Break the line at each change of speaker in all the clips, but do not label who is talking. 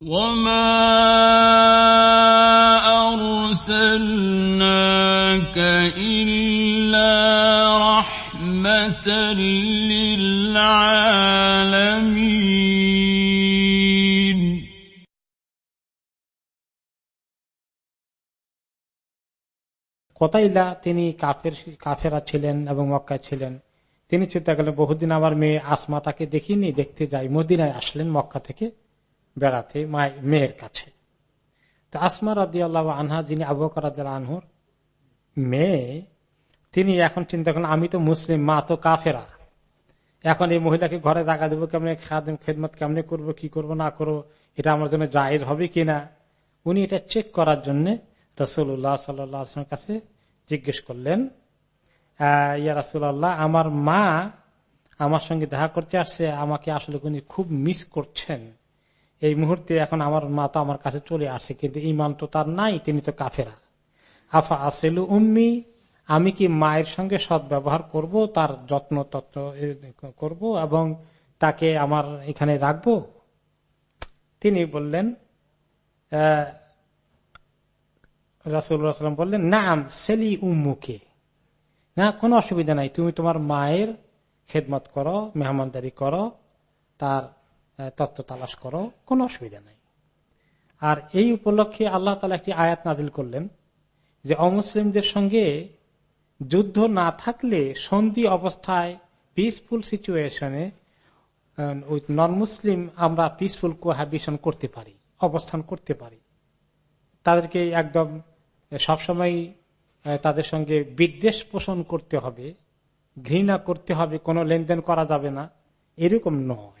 وما أرسلناك إلا رحمة للعالمين
কোতাইলা তিনি কাফের কাফেরা ছিলেন এবং মক্কায় ছিলেন তিনি চিন্তা করলেন বহুদিন আমার মেয়ে আসমাটাকে দেখিনি দেখতে যাই মদিনায় আসলেন মক্কা থেকে বেড়াতে, মেয়ের কাছে। তো আসমা রাদি আল্লাহ আনহা, যিনি আবু করাদ আনহুর মেয়ে, তিনি এখন চিন্তা করেন আমি তো মুসলিম, মা তো কাফেরা। এখন এই মহিলাকে ঘরে জায়গা দেবো কেমনে, খাদিম, খেদমত কেমনে করব, কি করব, না করব, এটা আমার জন্য জায়েজ হবে কিনা? উনি এটা চেক করার জন্য রসুল্লাহ সাল্লামের কাছে জিজ্ঞেস করলেন ইয়া রাসুল্লাহ আমার মা আমার সঙ্গে দেখা করতে আসছে, আমাকে আসলে উনি খুব মিস করছেন। এই মুহূর্তে এখন আমার মা তো আমার কাছে চলে আসছে, কিন্তু ইমান তো তার নাই, তিনি তো কাফেরা। আফা আসেলু উম্মি, আমি কি মায়ের সঙ্গে সৎ ব্যবহার করব, তার যত্ন তত্ন করব এবং তাকে আমার এখানে রাখব? তিনি বললেন রাসুল্লাহাম বললেন, নাম, সেলি উম্মুকে। না, কোনো অসুবিধা নাই, তুমি তোমার মায়ের খেদমত করো, মেহমানদারি করো, তার তত্ত্ব তালাশ করো, কোনো অসুবিধা নাই। আর এই উপলক্ষে আল্লাহ তালা একটি আয়াত নাজিল করলেন যে, অমুসলিমদের সঙ্গে যুদ্ধ না থাকলে সন্ধি অবস্থায় পিসফুল সিচুয়েশনে নন মুসলিম আমরা পিসফুল কোহাবিশন করতে পারি, অবস্থান করতে পারি। তাদেরকে একদম সবসময় তাদের সঙ্গে বিদ্বেষ পোষণ করতে হবে, ঘৃণা করতে হবে, কোনো লেনদেন করা যাবে না, এরকম নয়।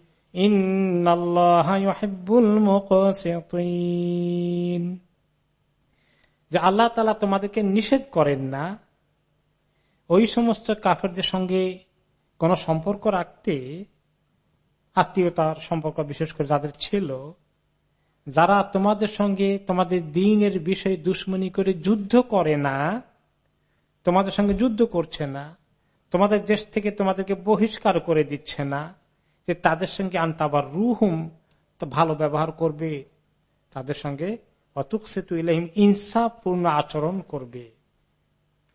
যে আল্লাহ তালা তোমাদেরকে নিষেধ করেন না, ওই সমস্ত কাফেরদের সঙ্গে কোন সম্পর্ক রাখতে, আত্মীয়তার সম্পর্ক বিশেষ করে যাদের ছিল, যারা তোমাদের সঙ্গে তোমাদের দিনের বিষয়ে দুশ্মনী করে যুদ্ধ করে না, তোমাদের সঙ্গে যুদ্ধ করছে না, তোমাদের দেশ থেকে তোমাদেরকে বহিষ্কার করে দিচ্ছে না যে তাদের সঙ্গে আনতাবার রুহুম তো ভালো ব্যবহার করবে, তাদের সঙ্গে অতুক সেতু ইলাহিম ইনসাফপূর্ণ আচরণ করবে।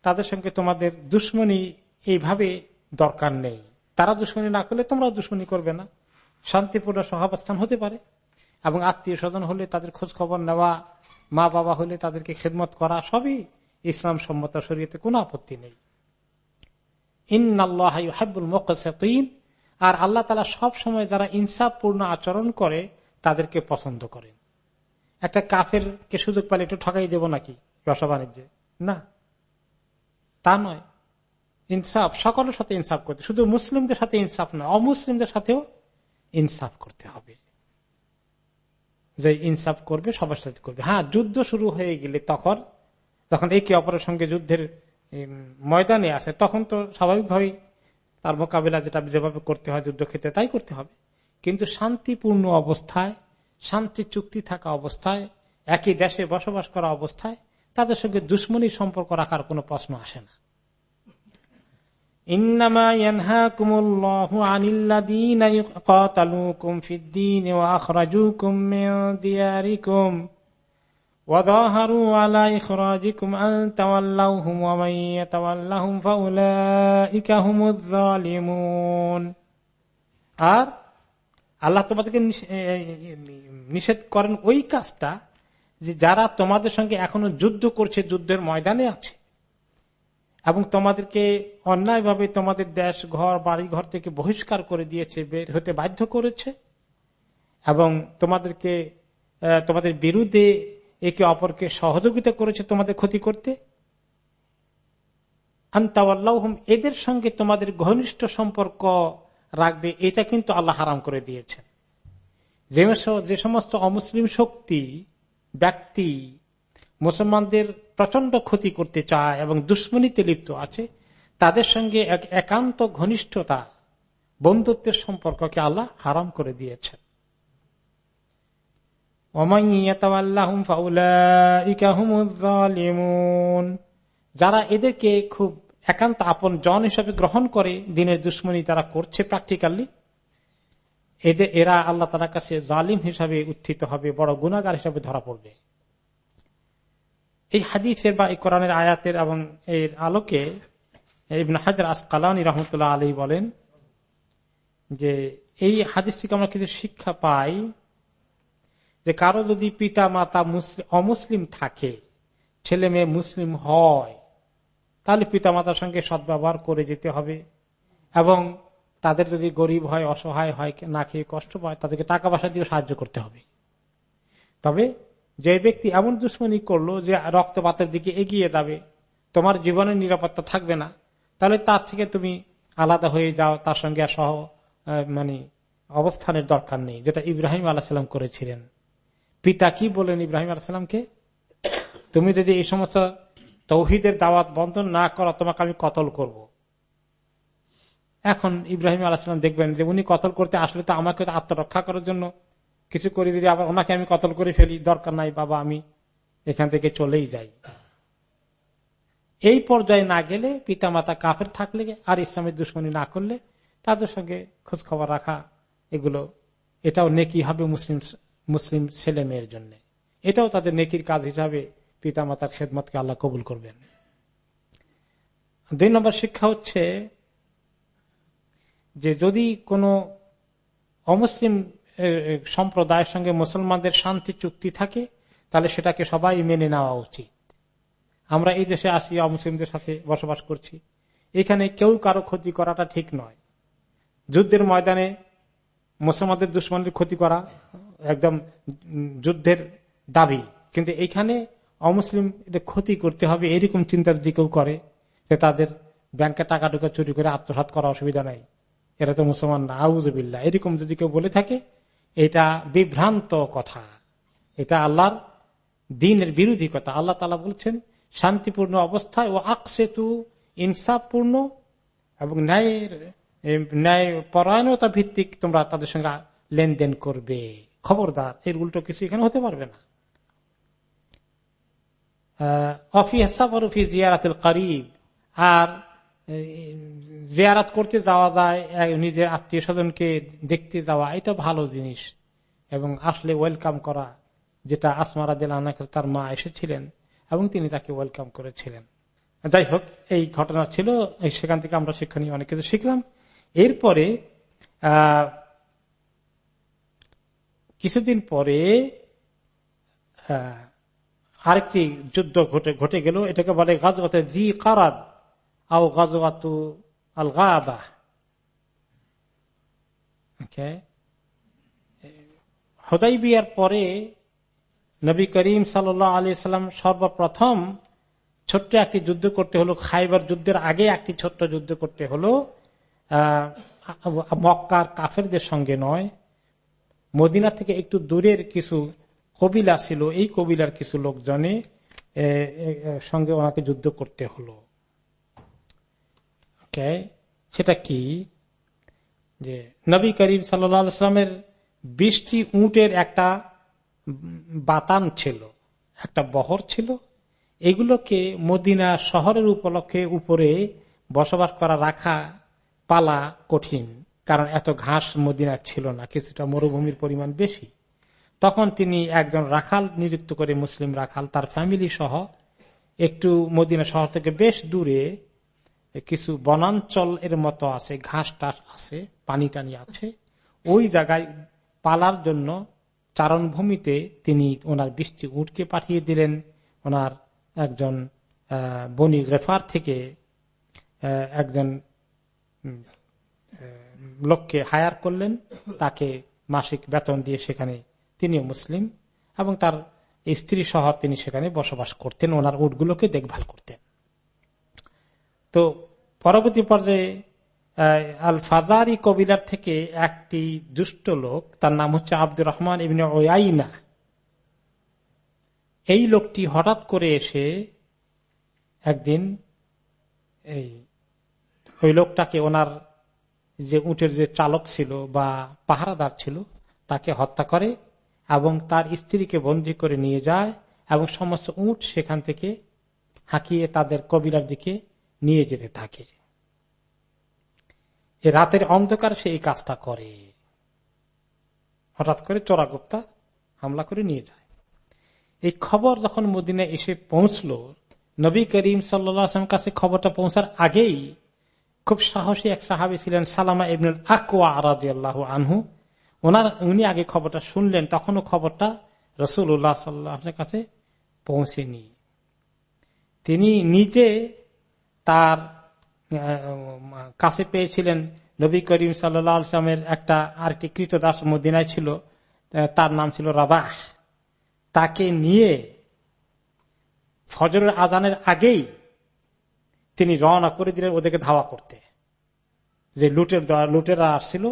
তাদের সঙ্গে তোমাদের দুশ্মনী এইভাবে দরকার নেই। তারা দুশ্মনী না করলে তোমরা দুশ্মনী করবে না। শান্তিপূর্ণ সহাবস্থান হতে পারে এবং আত্মীয় স্বজন হলে তাদের খোঁজ খবর নেওয়া মা বাবা হলে তাদেরকে খেদমত করা, সবই ইসলাম সম্মত শরীয়তে কোনো আপত্তি নেই। ইন্নাল্লাহুল মকিন আর আল্লাহ তালা সব সময় যারা ইনসাফপূর্ণ আচরণ করে, তাদেরকে পছন্দ করেন। একটা কাফের কে সুযোগ পালে একটু ঠকাই দেব নাকি ব্যবসা বাণিজ্যে? না। তা নয়। ইনসাফ, সকলের সাথে ইনসাফ করতে। শুধু মুসলিমদের সাথে ইনসাফ নয় অমুসলিমদের সাথেও ইনসাফ করতে হবে। যে ইনসাফ করবে, সবার সাথে করবে। হ্যাঁ যুদ্ধ শুরু হয়ে গেলে তখন তখন একে অপরের সঙ্গে যুদ্ধের ময়দানে আসে, তখন তো স্বাভাবিকভাবেই তার মোকাবিলা যেটা যেভাবে করতে হয় যুদ্ধক্ষেত্রে তাই করতে হবে। কিন্তু শান্তিপূর্ণ অবস্থায়, শান্তি চুক্তি থাকা অবস্থায়, একই দেশে বসবাস করা অবস্থায় তাদের সঙ্গে দুশ্মনী সম্পর্ক রাখার কোন প্রশ্ন আসে না। ইন্নামা وظاهروا على إخراجكم أن تولوهم ومن يتولهم فأولئك هم الظالمون আর আল্লাহ তোমাদেরকে নিষেধ করেন ওই কাজটা যে যারা তোমাদের সঙ্গে এখনো যুদ্ধ করছে যুদ্ধের ময়দানে আছে এবং তোমাদেরকে অন্যায়ভাবে তোমাদের দেশ ঘর বাড়ি ঘর থেকে বহিষ্কার করে দিয়েছে বের হতে বাধ্য করেছে এবং তোমাদেরকে তোমাদের বিরুদ্ধে একে অপরকে সহযোগিতা করেছে তোমাদের ক্ষতি করতে? আন্তাওয়াল্লাহম এদের সঙ্গে তোমাদের ঘনিষ্ঠ সম্পর্ক রাখবে, এটা কিন্তু আল্লাহ হারাম করে দিয়েছে যে সমস্ত অমুসলিম শক্তি, ব্যক্তি মুসলমানদের প্রচণ্ড ক্ষতি করতে চায় এবং দুশ্মনীতে লিপ্ত আছে, তাদের সঙ্গে এক একান্ত ঘনিষ্ঠতা, বন্ধুত্বের সম্পর্ককে আল্লাহ হারাম করে দিয়েছেন। যারা এদেরকে খুব একান্ত আপন জন হিসাবে গ্রহণ করে, দিনের দুশ্মনী তারা করছে প্র্যাকটিক্যালি এদের এরা আল্লাহ তালার কাছে জালিম হিসাবে উত্থিত হবে, বড় গুণাগার হিসাবে ধরা পড়বে। এই হাদিফের বা এই কোরআনের আয়াতের এবং এর আলোকে রহমতুল্লাহ আলী বলেন যে এই হাদিস থেকে আমরা কিছু শিক্ষা পাই যে কারও যদি পিতা মাতা অমুসলিম থাকে, ছেলে মেয়ে মুসলিম হয়, তাহলে পিতা মাতার সঙ্গে সদ্ব্যবহার করে যেতে হবে। এবং তাদের যদি গরিব হয়, অসহায় হয়, না খেয়ে কষ্ট পায়, তাদেরকে টাকা পয়সা দিয়ে সাহায্য করতে হবে। তবে যে ব্যক্তি এমন দুশ্মনী করল যে রক্তপাতের দিকে এগিয়ে যাবে, তোমার জীবনের নিরাপত্তা থাকবে না, তাহলে তার থেকে তুমি আলাদা হয়ে যাও, তার সঙ্গে সহ মানে অবস্থানের দরকার নেই, যেটা ইব্রাহিম আলাহাম করেছিলেন। পিতা কি বলেন ইব্রাহিম আলাহামকে তুমি যদি এই সমস্ত তৌহিদের দাওয়াত বন্ধ না করো, তোমাকে আমি কতল করব। এখন ইব্রাহিম আলাহাম দেখবেন যে উনি কতল করতে আসলে তো আমাকে আত্মরক্ষা করার জন্য কিছু করে যদি আবার ওনাকে আমি কতল করে ফেলি, দরকার নাই বাবা, আমি এখান থেকে চলেই যাই এই পর্যায়ে না গেলে পিতা মাতা কাফের থাকলে আর ইসলামের দুশ্মনী না করলে তাদের সঙ্গে খোঁজ খবর রাখা, এগুলো, এটাও নেকি হবে মুসলিম মুসলিম ছেলে মেয়ের জন্য। এটাও তাদের নেকির কাজ হিসাবে পিতা মাতার খেদমতকে আল্লাহ কবুল করবেন। দুই নম্বর শিক্ষা হচ্ছে যে যদি কোনো অমুসলিম সম্প্রদায়ের সঙ্গে মুসলমানদের শান্তি চুক্তি থাকে, তাহলে সেটাকে সবাই মেনে নেওয়া উচিত। আমরা এই দেশে আসি, অমুসলিমদের সাথে বসবাস করছি। এখানে কেউ কারও ক্ষতি করাটা ঠিক নয়। যুদ্ধের ময়দানে মুসলমানদের দুশ্মনের ক্ষতি করা একদম যুদ্ধের দাবি। কিন্তু এখানে অমুসলিম ক্ষতি করতে হবে এরকম চিন্তা যদি কেউ করে, যে তাদের ব্যাংকে টাকা টুকা চুরি করে আত্মসাত করা অসুবিধা নাই। এরা তো মুসলমান না আউজবিল্লা এরকম যদি কেউ বলে থাকে, এটা বিভ্রান্ত কথা। এটা আল্লাহর দিনের বিরোধী কথা। আল্লাহ তালা বলছেন, শান্তিপূর্ণ অবস্থায় ও আকসেতু ইনসাফপূর্ণ এবং ন্যায়ের ন্যায় পরায়ণতা ভিত্তিক তোমরা তাদের সঙ্গে লেনদেন করবে। খবরদার, এর উল্টো কিছু এখানে হতে পারবে না। আর জিয়ারাত করতে যাওয়া যায় নিজের আত্মীয় স্বজনকে দেখতে যাওয়া, এটা ভালো জিনিস। এবং আসলে ওয়েলকাম করা, যেটা আসমারা দিলাম তার মা এসেছিলেন, এবং তিনি তাকে ওয়েলকাম করেছিলেন। যাই হোক, এই ঘটনা ছিল সেখান থেকে আমরা শিক্ষণীয় অনেক কিছু শিখলাম। এরপরে কিছুদিন পরে আরেকটি যুদ্ধ ঘটে ঘটে গেল। এটাকে বলে গাজওয়াতে জি কারাদ আও গাজওয়াতু আল গাবা হদাই বিয়ার পরে নবী করিম সাল আলি সাল্লাম সর্বপ্রথম ছোট্ট একটি যুদ্ধ করতে হলো। খাইবার যুদ্ধের আগে একটি ছোট্ট যুদ্ধ করতে হলো। মক্কার কাফেরদের সঙ্গে নয়। মদিনা থেকে একটু দূরের কিছু কবিলা ছিল, এই কবিলার কিছু লোকজনে সঙ্গে ওনাকে যুদ্ধ করতে হলো। সেটা কি? যে নবী করিম সাল্লামের বৃষ্টি উটের একটা বাতান ছিল, একটা বহর ছিল। এগুলোকে মদিনা শহরের উপলক্ষে উপরে বসবাস করা, রাখা পালা কঠিন। কারণ এত ঘাস মদিনার ছিল না, কিছুটা মরুভূমির পরিমাণ বেশি। তখন তিনি একজন রাখাল নিযুক্ত করে মুসলিম রাখাল, তার ফ্যামিলি সহ একটু মদিনা শহর থেকে বেশ দূরে কিছু বনাঞ্চল এর মতো আছে, ঘাস টাস আছে, পানি টানি আছে। ওই জায়গায় পালার জন্য চারণভূমিতে তিনি ওনার বৃষ্টি উঠকে পাঠিয়ে দিলেন। ওনার একজন বনি রেফার থেকে একজন লোককে হায়ার করলেন, তাকে মাসিক বেতন দিয়ে সেখানে তিনিও মুসলিম, এবং তার স্ত্রী সহ তিনি সেখানে বসবাস করতেন, ওনার উটগুলোকে দেখভাল করতেন। তো পরবর্তী পর্যায়ে আল ফাজারি কবিলার থেকে একটি দুষ্ট লোক, তার নাম হচ্ছে আব্দুর রহমান ইবিন ওয়াইনা এই লোকটি হঠাৎ করে এসে একদিন এই ওই লোকটাকে ওনার যে উটের যে চালক ছিল বা পাহারাদার ছিল, তাকে হত্যা করে এবং তার স্ত্রীকে বন্দী করে নিয়ে যায় এবং সমস্ত উট সেখান থেকে হাঁকিয়ে তাদের কবিরার দিকে নিয়ে যেতে থাকে। রাতের অন্ধকার সে এই কাজটা করে। হঠাৎ করে চোরাগুপ্তা হামলা করে নিয়ে যায়। এই খবর যখন মদিনে এসে পৌঁছল, নবী করিম সাল্লাম কাছে খবরটা পৌঁছার আগেই খুব সাহসী এক সাহাবি ছিলেন সালামা ইবনুল আকোয়া আরাদিয়াল্লাহ আনহু। ওনার, উনি আগে খবরটা শুনলেন, তখনও খবরটা রসুল্লাহ সাল্লাহ কাছে পৌঁছেনি। তিনি নিজে তার কাছে পেয়েছিলেন। নবী করিম সাল্লামের একটা আরেকটি কৃতদাস মদিনায় ছিল তার নাম ছিল রাবাহ। তাকে নিয়ে ফজরের আজানের আগেই তিনি রওনা করে দিলেন ওদেরকে ধাওয়া করতে। যে লুটের লুটেরা আসছিল,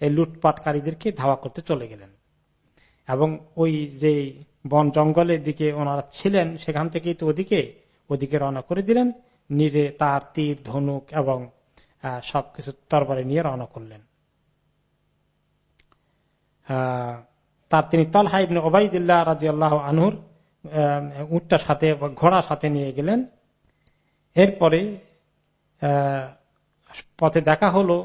এই লুটপাটকারীদেরকে ধাওয়া করতে চলে গেলেন। এবং ওই যে বন জঙ্গলের দিকে ওনারা ছিলেন, সেখান থেকেই তো ওদিকে ওদিকে রওনা করে দিলেন। নিজে তার তীর, ধনুক এবং সবকিছু তরবারে নিয়ে রওনা করলেন। তার তিনি তলহা ওবাইদুল্লাহ রাজি আল্লাহ আনহুর উটটা সাথে ঘোড়া সাথে নিয়ে গেলেন। এরপরে পথে দেখা হলো,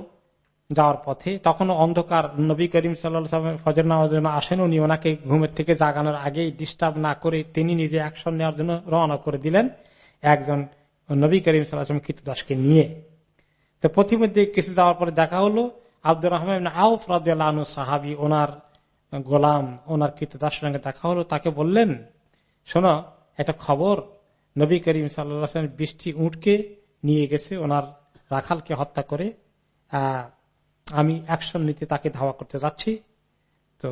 যাওয়ার পথে, তখনও অন্ধকার। নবী করিম সাল্লামের ফজর নেওয়ার জন্য আসেন উনি। ওনাকে ঘুমের থেকে জাগানোর আগেই ডিস্টার্ব না করে তিনি নিজে অ্যাকশন নেওয়ার জন্য রওনা করে দিলেন একজন নবী করিম সাল্লাম কীর্তদাসকে নিয়ে। তো প্রতিমধ্যে কিছু যাওয়ার পরে দেখা হলো, আব্দুর রহমান আউফ রাজু সাহাবি, ওনার গোলাম, ওনার কীর্তদাসের সঙ্গে দেখা হলো। তাকে বললেন, শোনো, একটা খবর নবী করিম সাল্লাম বৃষ্টি উঠকে নিয়ে গেছে, ওনার রাখালকে হত্যা করে। আমি অ্যাকশন নিতে তাকে ধাওয়া করতে যাচ্ছি। তো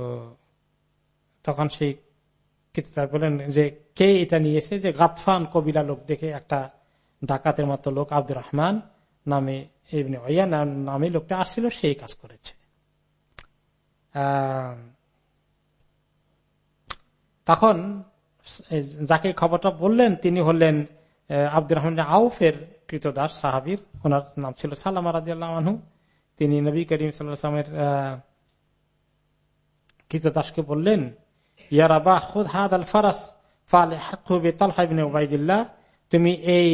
তখন সেই কীর্তদার বলেন যে, কে এটা নিয়েছে যে গাতফান কবিলা লোক দেখে একটা ডাকাতের মতো লোক আব্দুর রহমান নামে নামে লোকটা আসছিল, সেই কাজ করেছে। তখন যাকে খবরটা বললেন, তিনি হলেন আব্দুর রহমান আউফের কৃতদাস সাহাবির। ওনার নাম ছিল সালাম রাজিয়ালহু তিনি নবী করিম সাল্লামের কৃতদাসকে বললেন ইয়ারাবা খুদ হাদ আল ফারাস ওবায়দুল্লাহ তুমি এই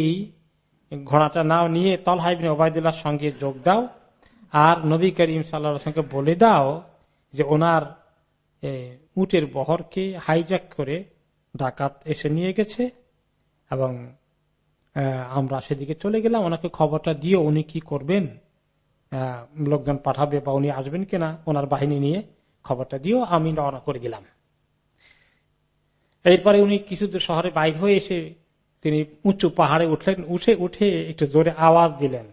ঘোড়াটা নাও, নিয়ে তলহাইবিন ওবায়দুল্লাহর সঙ্গে যোগ দাও। আর নবী করিম সাল্লা সঙ্গে বলে দাও যে, ওনার উটের বহরকে হাইজ্যাক করে ডাকাত এসে নিয়ে গেছে এবং আমরা সেদিকে চলে গেলাম। ওনাকে খবরটা দিয়ে উনি কি করবেন? লোকজন পাঠাবে বা উনি আসবেন কিনা ওনার বাহিনী নিয়ে খবরটা দিও আমি রওনা করে দিলাম এরপরে উনি কিছু শহরে বাইর হয়ে এসে তিনি উঁচু পাহাড়ে উঠলেন। উঠে উঠে একটু জোরে আওয়াজ দিলেন,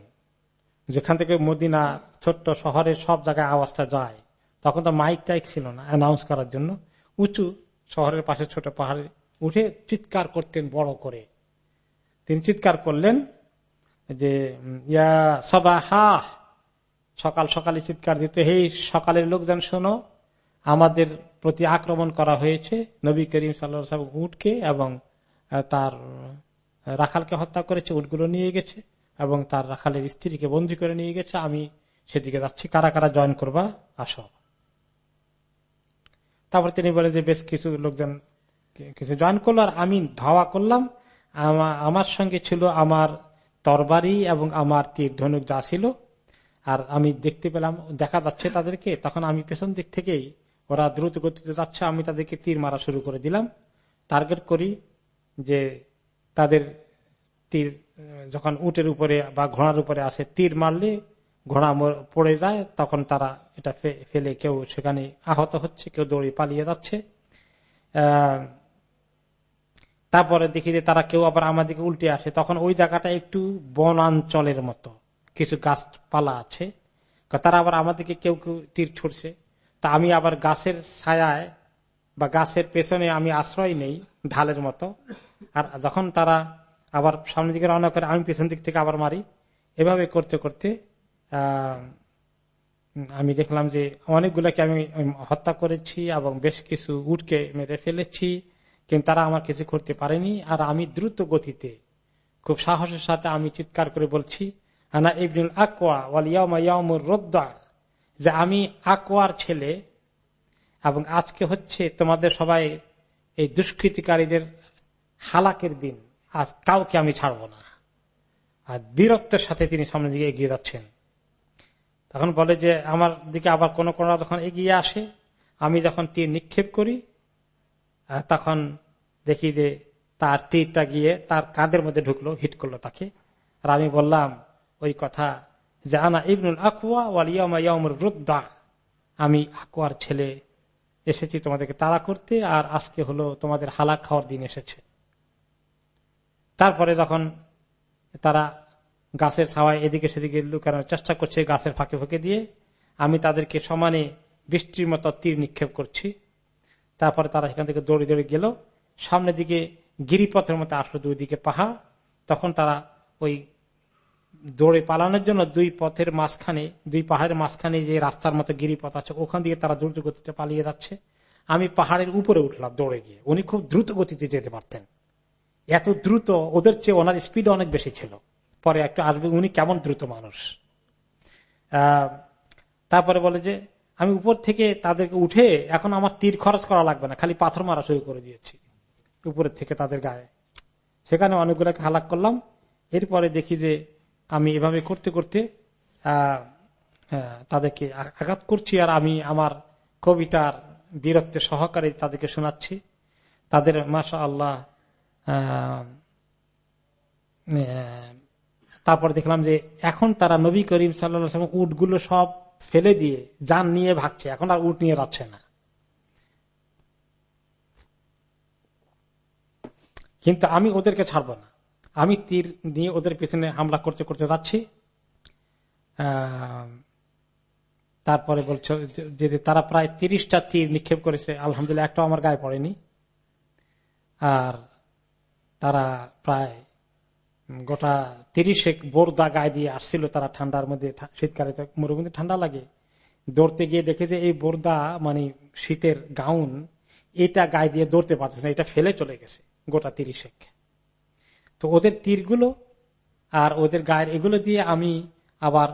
যেখান থেকে মদিনা ছোট্ট শহরের সব জায়গায় আওয়াজটা যায়। তখন তো মাইক টাইক ছিল না অ্যানাউন্স করার জন্য। উঁচু শহরের পাশে ছোট পাহাড়ে উঠে চিৎকার করতেন বড় করে। তিনি চিৎকার করলেন যে, ইয়া সবা হা সকাল সকালে চিৎকার দিতে। হে সকালের লোকজন, শোনো, আমাদের প্রতি আক্রমণ করা হয়েছে। নবী করিম সাল্লা উঠকে এবং তার রাখালকে হত্যা করেছে, উটগুলো নিয়ে গেছে এবং তার রাখালের স্ত্রীকে বন্দি করে নিয়ে গেছে। আমি সেদিকে যাচ্ছি, কারা কারা জয়েন করবা? আস। তারপর তিনি বলে যে, বেশ কিছু লোকজন কিছু জয়েন করল আর আমি ধাওয়া করলাম। আমার সঙ্গে ছিল আমার তরবারি এবং আমার তীর ধনুক যা ছিল। আর আমি দেখতে পেলাম, দেখা যাচ্ছে তাদেরকে। তখন আমি পেছন দিক থেকেই ওরা দ্রুত গতিতে যাচ্ছে। আমি তাদেরকে তীর মারা শুরু করে দিলাম। টার্গেট করি যে তাদের তীর, যখন উটের উপরে বা ঘোড়ার উপরে আসে, তীর মারলে ঘোড়া পড়ে যায়, তখন তারা এটা ফেলে কেউ সেখানে আহত হচ্ছে, কেউ দৌড়ে পালিয়ে যাচ্ছে। তারপরে দেখি যে তারা কেউ আবার আমাদেরকে উল্টে আসে। তখন ওই জায়গাটা একটু বনাঞ্চলের মতো, কিছু গাছপালা আছে। তারা আবার আমাদেরকে কেউ কেউ তীর ছুটছে তা আমি আবার গাছের ছায়ায় বা গাছের পেছনে আমি আশ্রয় নেই, ঢালের মতো। আর যখন তারা আবার সামনের দিকে রওনা করে, আমি পেছন দিক থেকে আবার মারি। এভাবে করতে করতে আমি দেখলাম যে অনেকগুলোকে আমি হত্যা করেছি এবং বেশ কিছু উটকে মেরে ফেলেছি, কিন্তু তারা আমার কিছু করতে পারেনি। আর আমি দ্রুত গতিতে, খুব সাহসের সাথে আমি চিৎকার করে বলছি, আনা ইবনুল আকোয়া ওয়ালিয়ামুর রোদ্দা যে আমি আকোয়ার ছেলে এবং আজকে হচ্ছে তোমাদের সবাই এই দুষ্কৃতিকারীদের হালাকের দিন। আজ কাউকে আমি ছাড়ব না। আর বীরত্বের সাথে তিনি সামনের দিকে এগিয়ে যাচ্ছেন। তখন বলে যে, আমার দিকে আবার কোন কোন যখন এগিয়ে আসে, আমি যখন তীর নিক্ষেপ করি তখন দেখি যে তার তীরটা গিয়ে তার কাঁধের মধ্যে ঢুকলো, হিট করল তাকে। আর আমি বললাম, ওই কথা যে, আনা ইবনুল আকুয়া ওয়ালিয়ামুর রুদ্দা। আমি আকুয়ার ছেলে এসেছি তোমাদেরকে তাড়া করতে, আর আজকে হলো তোমাদের হালাক খাওয়ার দিন এসেছে। তারপরে যখন তারা গাছের ছাওয়ায় এদিকে সেদিকে লুকানোর চেষ্টা করছে গাছের ফাঁকে ফাঁকে দিয়ে। আমি তাদেরকে সমানে বৃষ্টির মতো তীর নিক্ষেপ করছি। তারপরে তারা সেখান থেকে দৌড়ে দৌড়ে গেল। সামনের দিকে গিরিপথের মতো আসলো দুই দিকে পাহাড়। তখন তারা ওই দৌড়ে পালানোর জন্য দুই পথের মাঝখানে, দুই পাহাড়ের মাঝখানে যে রাস্তার মতো গিরিপথ আছে, ওখান দিয়ে তারা দ্রুত গতিতে পালিয়ে যাচ্ছে। আমি পাহাড়ের উপরে উঠলাম দৌড়ে গিয়ে। উনি খুব দ্রুত গতিতে যেতে পারতেন। এত দ্রুত ওদের চেয়ে ওনার স্পিড অনেক বেশি ছিল। পরে একটু আসবে, উনি কেমন দ্রুত মানুষ? তারপরে বলে যে, আমি উপর থেকে তাদেরকে উঠে এখন আমার তীর খরচ করা লাগবে না, খালি পাথর মারা শুরু করে দিয়েছি, উপরের থেকে তাদের গায়ে। সেখানে অনেকগুলোকে হালাক করলাম। এরপরে দেখি যে, আমি এভাবে করতে করতে তাদেরকে আঘাত করছি আর আমি আমার কবিতার বীরত্বের সহকারে তাদেরকে শোনাচ্ছি। তাদের মাসা আল্লাহ তারপর দেখলাম যে এখন তারা নবী করিম সাল্লা উটগুলো সব ফেলে দিয়ে যান নিয়ে ভাগছে। এখন আর উট নিয়ে যাচ্ছে না। কিন্তু আমি ওদেরকে ছাড়ব না। আমি তীর নিয়ে ওদের পিছনে হামলা করতে করতে যাচ্ছি। তারপরে বলছ যে তারা প্রায় তিরিশটা তীর নিক্ষেপ করেছে। আলহামদুলিল্লাহ, একটাও আমার গায়ে পড়েনি। আর তারা প্রায় গোটা তিরিশে বোরদা গায়ে দিয়ে আসছিল তারা ঠান্ডার মধ্যে শীতকালে মরুভূমিতে ঠান্ডা লাগে। দৌড়তে গিয়ে দেখে যে এই বোরদা মানে শীতের গাউন, এটা গায়ে দিয়ে দৌড়তে পারতেছে না, এটা ফেলে চলে গেছে গোটা তিরিশেক। তো ওদের তীরগুলো আর ওদের গায়ের এগুলো দিয়ে আমি আবার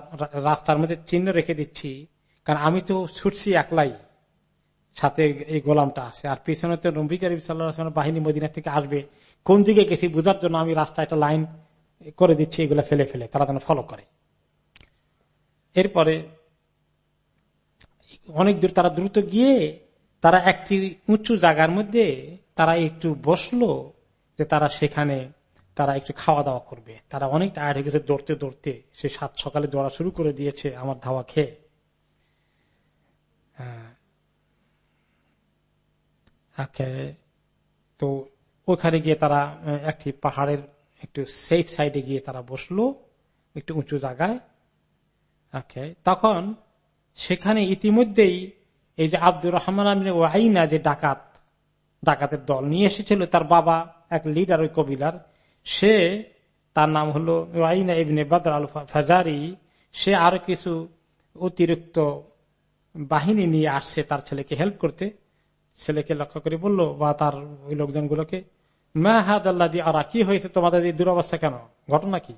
রাস্তার মধ্যে চিহ্ন রেখে দিচ্ছি, কারণ আমি তো ছুটছি একলাই, সাথে এই গোলামটা আছে। আর পিছনে তো নবী সাল্লাহ বাহিনী মদিনা থেকে আসবে কোন দিকে গেছি বুঝার জন্য আমি রাস্তা একটা লাইন করে দিচ্ছি, এগুলো ফেলে ফেলে, তারা যেন ফলো করে। এরপরে অনেক দূর তারা দ্রুত গিয়ে তারা একটি উঁচু জায়গার মধ্যে তারা একটু বসল যে তারা সেখানে তারা একটু খাওয়া দাওয়া করবে। তারা অনেক টায়ার্ড হয়ে গেছে, দৌড়তে দৌড়তে। সে সাত সকালে দৌড়া শুরু করে দিয়েছে আমার ধাওয়া খেয়ে। তো ওখানে গিয়ে তারা একটি পাহাড়ের একটু সেফ সাইডে গিয়ে তারা বসল, একটু উঁচু জায়গায়। তখন সেখানে ইতিমধ্যেই এই যে আব্দুর রহমান ও আইনা যে ডাকাত, ডাকাতের দল নিয়ে এসেছিল, তার বাবা এক লিডার ওই কবিলার, সে তার নাম হলো আইনা ইবনে বদর আল ফাজারি সে আরও কিছু অতিরিক্ত বাহিনী নিয়ে আসছে তার ছেলেকে হেল্প করতে। ছেলেকে লক্ষ্য করে বলল, বা তার ওই লোকজনগুলোকে মাহাদ আল্লাহ দিয়ে আর, কি হয়েছে তোমাদের এই দুরবস্থা কেন? ঘটনা কি?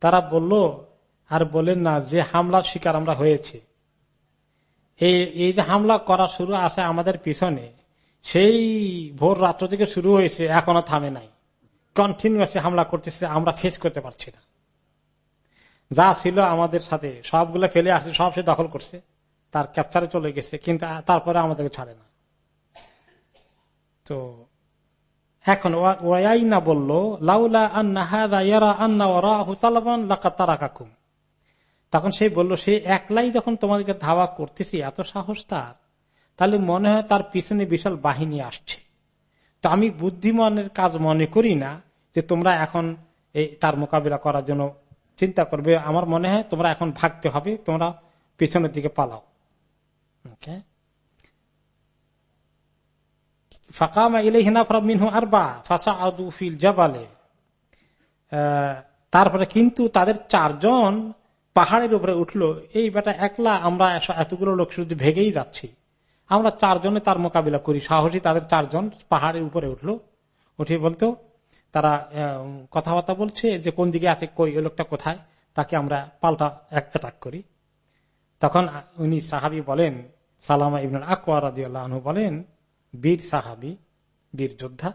তারা বলল, আর বলেন না যে হামলার শিকার আমরা হয়েছে। এই এই যে হামলা করা শুরু আছে আমাদের পিছনে, সেই ভোর রাত্র থেকে শুরু হয়েছে, এখনও থামে নাই। কন্টিনিউসলি হামলা করতেছে, আমরা ফেস করতে পারছি না। যা ছিল আমাদের সাথে, সবগুলো ফেলে আসছে, সব সে দখল করছে। তার ক্যাপচারে চলে গেছে, কিন্তু তারপরে আমাদেরকে ছাড়ে না। তো এখন ওয়াই না বলল, লাউলা আন্না হাদা আন্না তারা কাকুম তখন সে বলল, সে একলাই যখন তোমাদেরকে ধাওয়া করতেছি, এত সাহস তার। তাহলে মনে হয় তার পিছনে বিশাল বাহিনী আসছে। তো আমি বুদ্ধিমানের কাজ মনে করি না যে তোমরা এখন এই তার মোকাবিলা করার জন্য চিন্তা করবে। আমার মনে হয় তোমরা এখন ভাগতে হবে, তোমরা পিছনের দিকে পালাও। ফাঁকামা ইলেহিনা ফরামিনহু আরবা ফাঁসা আদু ফিল জাবালে তারপরে কিন্তু তাদের চারজন পাহাড়ের উপরে উঠল, এই বেটা একলা আমরা এতগুলো লোক শুধু ভেগেই যাচ্ছি। আমরা চারজনে তার মোকাবিলা করি। সাহসী তাদের চারজন পাহাড়ের উপরে উঠল, উঠে বলতো, তারা কথাবার্তা বলছে যে কোন দিকে আছে, কই, ওই লোকটা কোথায়? তাকে আমরা পাল্টা এক অ্যাটাক করি। তখন উনি সাহাবি বলেন, সালামা ইবনুল আকবর বলেন বীর সাহাবি, বীর যোদ্ধা,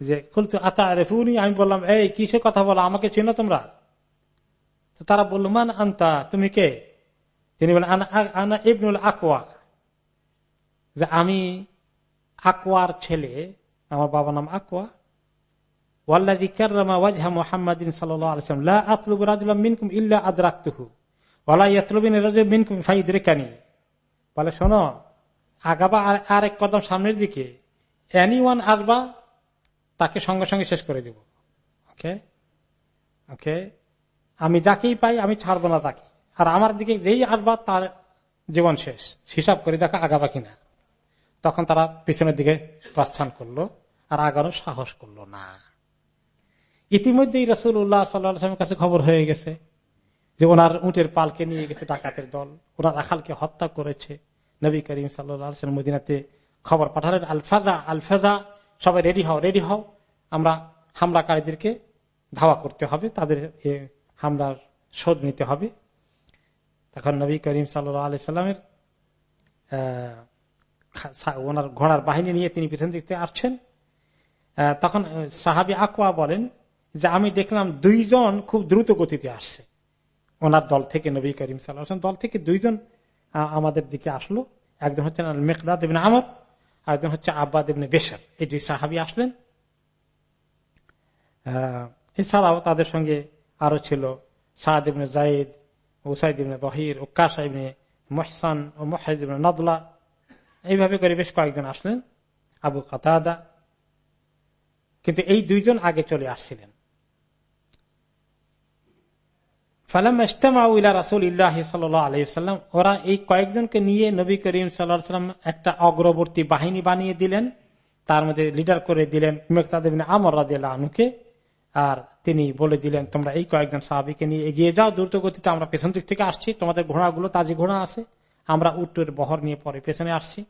যে খুলতে আতা রেফুনি আমি বললাম, এই কিসে কথা বলো? আমাকে চিনো তোমরা? তো তারা বলল, মান আন্তা? তুমি কে? তিনি বলেন আনা ইবনুল আকোয়া যে, আমি আকোয়ার ছেলে। আমার বাবা নাম আকোয়া শোনো আগাবা আর এক কদম সামনের দিকে এনি ওয়ান আসবা, তাকে সঙ্গে সঙ্গে শেষ করে দিব। ওকে? ওকে? আমি যাকেই পাই, আমি ছাড়বো না তাকে। আর আমার দিকে যেই আসবা, তার জীবন শেষ। হিসাব করে দেখা আগাবা কিনা। তখন তারা পিছনের দিকে প্রস্থান করল, আর আগানোর সাহস করল না। ইতিমধ্যেই রসুল উল্লাহ সাল্লামের কাছে খবর হয়ে গেছে যে ওনার উটের পালকে নিয়ে গেছে ডাকাতের দল। ওনার আখালকে হত্যা করেছে। নবী করিম সাল্লাম মদিনাতে খবর পাঠালেন, আলফাজা আলফাজা, সবাই রেডি হও রেডি হও। আমরা হামলাকারীদেরকে ধাওয়া করতে হবে, তাদের হামলার শোধ নিতে হবে। তখন নবী করিম সাল্লামের ওনার ঘোড়ার বাহিনী নিয়ে তিনি পিছন থেকে আসছেন। তখন সাহাবি আকোয়া বলেন যে আমি দেখলাম দুইজন খুব দ্রুত গতিতে আসছে। ওনার দল থেকে নবী করিম সাল্লাহ দল থেকে দুইজন আমাদের দিকে আসলো। একজন হচ্ছেন মেকদাদ দেবেন আমর, আরেকজন হচ্ছে আব্বা দেবনে বেশার। এই দুই সাহাবি আসলেন। এছাড়াও তাদের সঙ্গে আরও ছিল সাহাদ ইবনে জাইদ ওসাইদ ইবনে বহির ও কাসা ইবনে মহসান ও মহাজ ইবনে নদলা। এইভাবে করে বেশ কয়েকজন আসলেন। আবু কাতাদা। কিন্তু এই দুইজন আগে চলে আসছিলেন। ওরা এই কয়েকজনকে নিয়ে নবী করিম সাল্লাম একটা অগ্রবর্তী বাহিনী বানিয়ে দিলেন। তার মধ্যে লিডার করে দিলেন আমর আনুকে আর তিনি বলে দিলেন, তোমরা এই কয়েকজন সাহাবিকে নিয়ে এগিয়ে যাও দ্রুত গতিতে আমরা পেছন দিক থেকে আসছি। তোমাদের ঘোড়াগুলো তাজি ঘোড়া আছে। আমরা উত্তর বহর নিয়ে পরে পেছনে আসছি।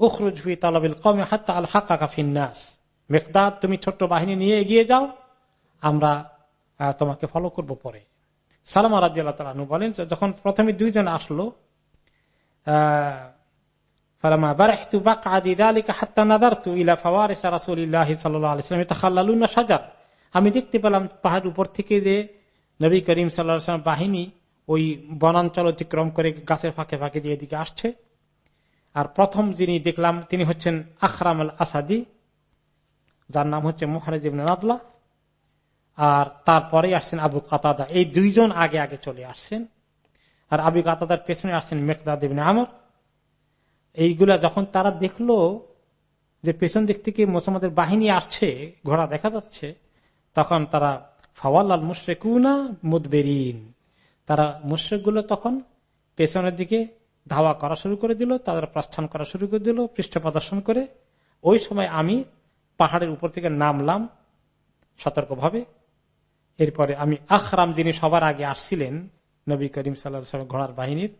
উখরুজফি তালাবিল কমে হাত্তা আল হাকা ফিন্নাস মেকদাদ তুমি ছোট্ট বাহিনী নিয়ে এগিয়ে যাও। আমরা তোমাকে ফলো করব পরে। সালাম রাজি আল্লাহ তালু বলেন যখন প্রথমে দুইজন আসলো আমি দেখতে পেলাম পাহাড় উপর থেকে যে নবী করিম সাল্লা বাহিনী ওই বনাঞ্চল অতিক্রম করে গাছের ফাঁকে ফাঁকে দিয়ে এদিকে আসছে। আর প্রথম যিনি দেখলাম, তিনি হচ্ছেন আখরাম আল আসাদি যার নাম হচ্ছে মোহারেজ নাদলা। আর তারপরে আসছেন আবু কাতাদা। এই দুইজন আগে আগে চলে আসছেন। আর আবু কাতাদার পেছনে আসছেন মেকদা দেবিন আমর। এইগুলা যখন তারা দেখল যে পেছন দিক থেকে মোসাম্মদের বাহিনী আসছে, ঘোড়া দেখা যাচ্ছে, তখন তারা ফাওয়াল মুশ্রেকুনা মুদবেরিন। তারা মুশ্রেকগুলো তখন পেছনের দিকে ধাওয়া করা শুরু করে দিল, তাদের প্রস্থান করা শুরু করে দিল, পৃষ্ঠ প্রদর্শন করে। ওই সময় আমি পাহাড়ের উপর থেকে নামলাম সতর্কভাবে। এরপরে আমি আখরাম যিনি সবার আগে আসছিলেন, নবী করিম সাল্লা ঘোড়ার বাহিনীর,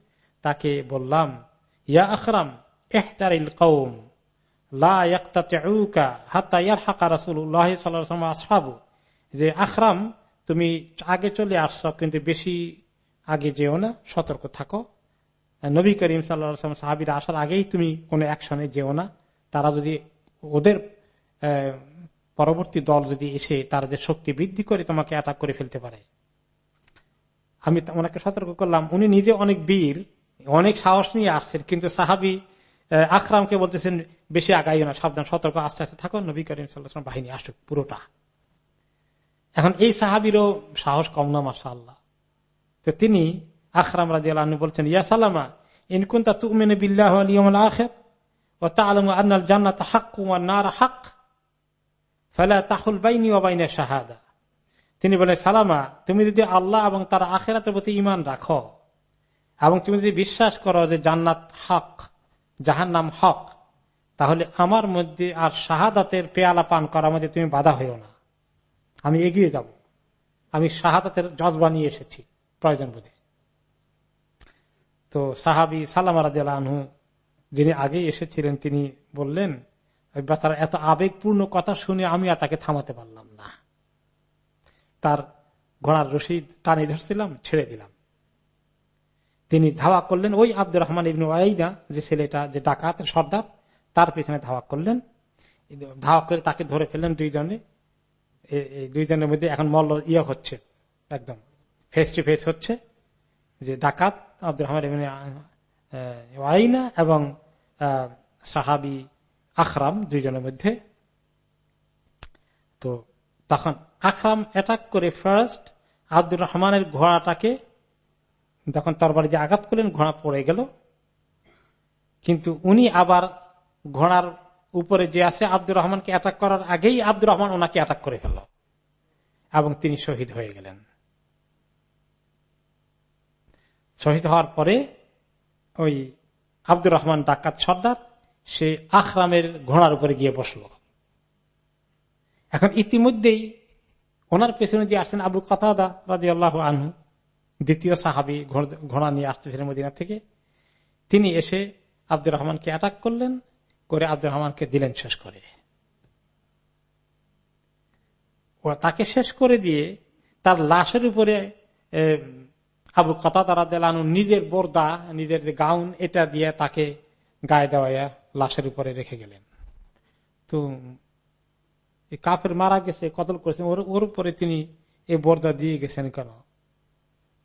তাকে বললাম, ইয়া আখরাম এহতারিল যে আখরাম, তুমি আগে চলে আসছ, কিন্তু বেশি আগে যেও না, সতর্ক থাকো। নবী করিম সাল্লাম সাহাবিরা আসার আগেই তুমি কোনো অ্যাকশনে যেও না। তারা যদি ওদের পরবর্তী দল যদি এসে তারা যে শক্তি বৃদ্ধি করে তোমাকে অ্যাটাক করে ফেলতে পারে। আমি ওনাকে সতর্ক করলাম। উনি নিজে অনেক বীর, অনেক সাহস নিয়ে আসছেন, কিন্তু সাহাবি আখরামকে বলতেছেন, বেশি আগাইও না, সাবধান, সতর্ক, আস্তে আস্তে থাকো, নবী করিম সাল্লাহ বাহিনী আসুক, পুরোটা। এখন এই সাহাবিরও সাহস কম না মাসা তো তিনি আখরাম রাজি আল্লাহ বলছেন, ইয়া সালামা ইনকুন্তা তুমিন বিল্লাহ আখের ও তা আলম আন্নাল জান্নাত হাক নার হাক ফেলা তাহুল বাইনি অবাইনে শাহাদা। তিনি বলে, সালামা, তুমি যদি আল্লাহ এবং তার আখেরাতের প্রতি ইমান রাখো, এবং তুমি যদি বিশ্বাস করো যে জান্নাত হক জাহান নাম হক, তাহলে আমার মধ্যে আর শাহাদাতের পেয়ালা পান করার মধ্যে তুমি বাধা হইও না। আমি এগিয়ে যাব। আমি শাহাদাতের জজবা নিয়ে এসেছি, প্রয়োজন বোধে। তো সাহাবি সালাম আনহু, যিনি আগেই এসেছিলেন, তিনি বললেন বাচ্চারা এত আবেগপূর্ণ কথা শুনে আমি আর তাকে থামাতে পারলাম না। তার ঘোড়ার রশিদ টানি ধরছিলাম, ছেড়ে দিলাম। তিনি ধাওয়া করলেন ওই আব্দুর রহমান ইবনু আইদা যে ছেলেটা, যে ডাকাত সর্দার, তার পিছনে ধাওয়া করলেন। ধাওয়া করে তাকে ধরে ফেললেন দুইজনে। এই দুইজনের মধ্যে এখন মল্ল ইয়ে হচ্ছে, একদম ফেস টু ফেস হচ্ছে, যে ডাকাত আব্দুর রহমান ইবনে এবং সাহাবি আখরাম, দুইজনের মধ্যে। তো তখন আখরাম অ্যাটাক করে ফার্স্ট আব্দুর রহমানের ঘোড়াটাকে যখন তরবারি যে আঘাত করলেন, ঘোড়া পড়ে গেল। কিন্তু উনি আবার ঘোড়ার উপরে যে আছে, আব্দুর রহমানকে অ্যাটাক করার আগেই আব্দুর রহমান ওনাকে অ্যাটাক করে ফেল এবং তিনি শহীদ হয়ে গেলেন। শহীদ হওয়ার পরে ওই আব্দুর রহমান ডাকাত সর্দার সে আখরামের ঘোড়ার উপরে গিয়ে বসল। এখন ইতিমধ্যেই ওনার পেছনে দিয়ে আসছেন আবু কাতাদা রাজি আল্লাহ আনহু, দ্বিতীয় সাহাবি ঘোড়া নিয়ে আসতেছিলেন মদিনা থেকে। তিনি এসে আব্দুর রহমানকে অ্যাটাক করলেন, করে আব্দুর রহমানকে দিলেন শেষ করে। তাকে শেষ করে দিয়ে তার লাশের উপরে আবু কথা তারা দেলানু নিজের বোরদা, নিজের যে গাউন, এটা দিয়ে তাকে গায়ে দেওয়া লাশের উপরে রেখে গেলেন। তো কাপের মারা গেছে, কতল করেছেন ওর উপরে তিনি এই বর্দা দিয়ে গেছেন কেন?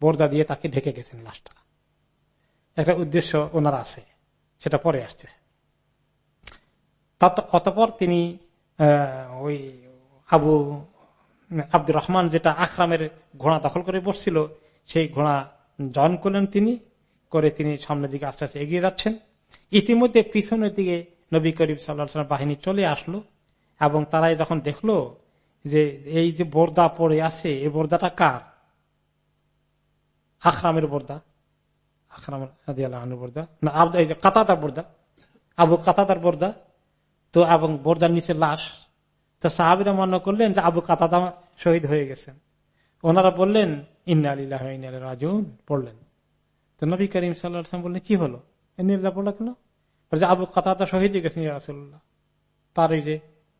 বোরদা দিয়ে তাকে ঢেকে গেছেন লাশটা। একটা উদ্দেশ্য ওনার আছে, সেটা পরে আসছে। অতপর তিনি ওই আবু, আব্দুর রহমান যেটা আখরামের ঘোড়া দখল করে বসছিল, সেই ঘোড়া জয়েন করলেন তিনি, করে তিনি সামনের দিকে আস্তে আস্তে এগিয়ে যাচ্ছেন। ইতিমধ্যে পিছনের দিকে নবী করিম সাল্লা বাহিনী চলে আসলো এবং তারাই যখন দেখল যে এই যে বোরদা পড়ে আছে, এই বোরদাটা কার? আখরামের বোরদা। আবু বোরদা। তো এবং বোরদার নিচে লাশ। তো সাহাবিরা মনে করলেন যে আবু শহীদ হয়ে গেছেন। ওনারা বললেন রাজুন পড়লেন তো নবী করিম বললেন, কি হলো? আবু কাতাদা শহীদ গেছেন রাসুল্লাহ তার এই যে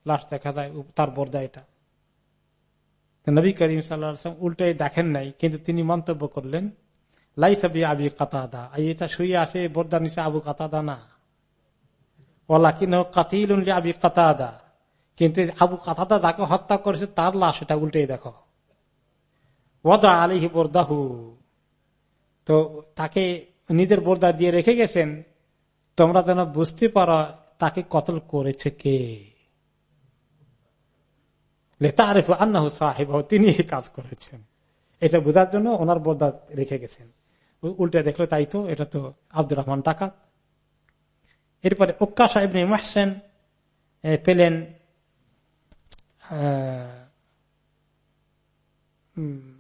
লাশ দেখা যায় তার বর্দা এটা। নবী করিম সাল্লাম উল্টাই দেখেন নাই, কিন্তু তিনি মন্তব্য করলেন আবি হত্যা তার লাশ এটা উল্টে দেখো। ওদা আলিহি বরদাহু তো তাকে নিজের বোরদা দিয়ে রেখে গেছেন, তোমরা যেন বুঝতে পারো তাকে কতল করেছে কে। সাহেব তিনি এই কাজ করেছেন। এটা বোঝার জন্য ওনার বোরদা রেখে গেছেন। উল্টে দেখল, তাই তো, এটা তো আব্দুর রহমান টাকা। এরপরে ওক্কা সাহেব মাহসেন পেলেন কাশা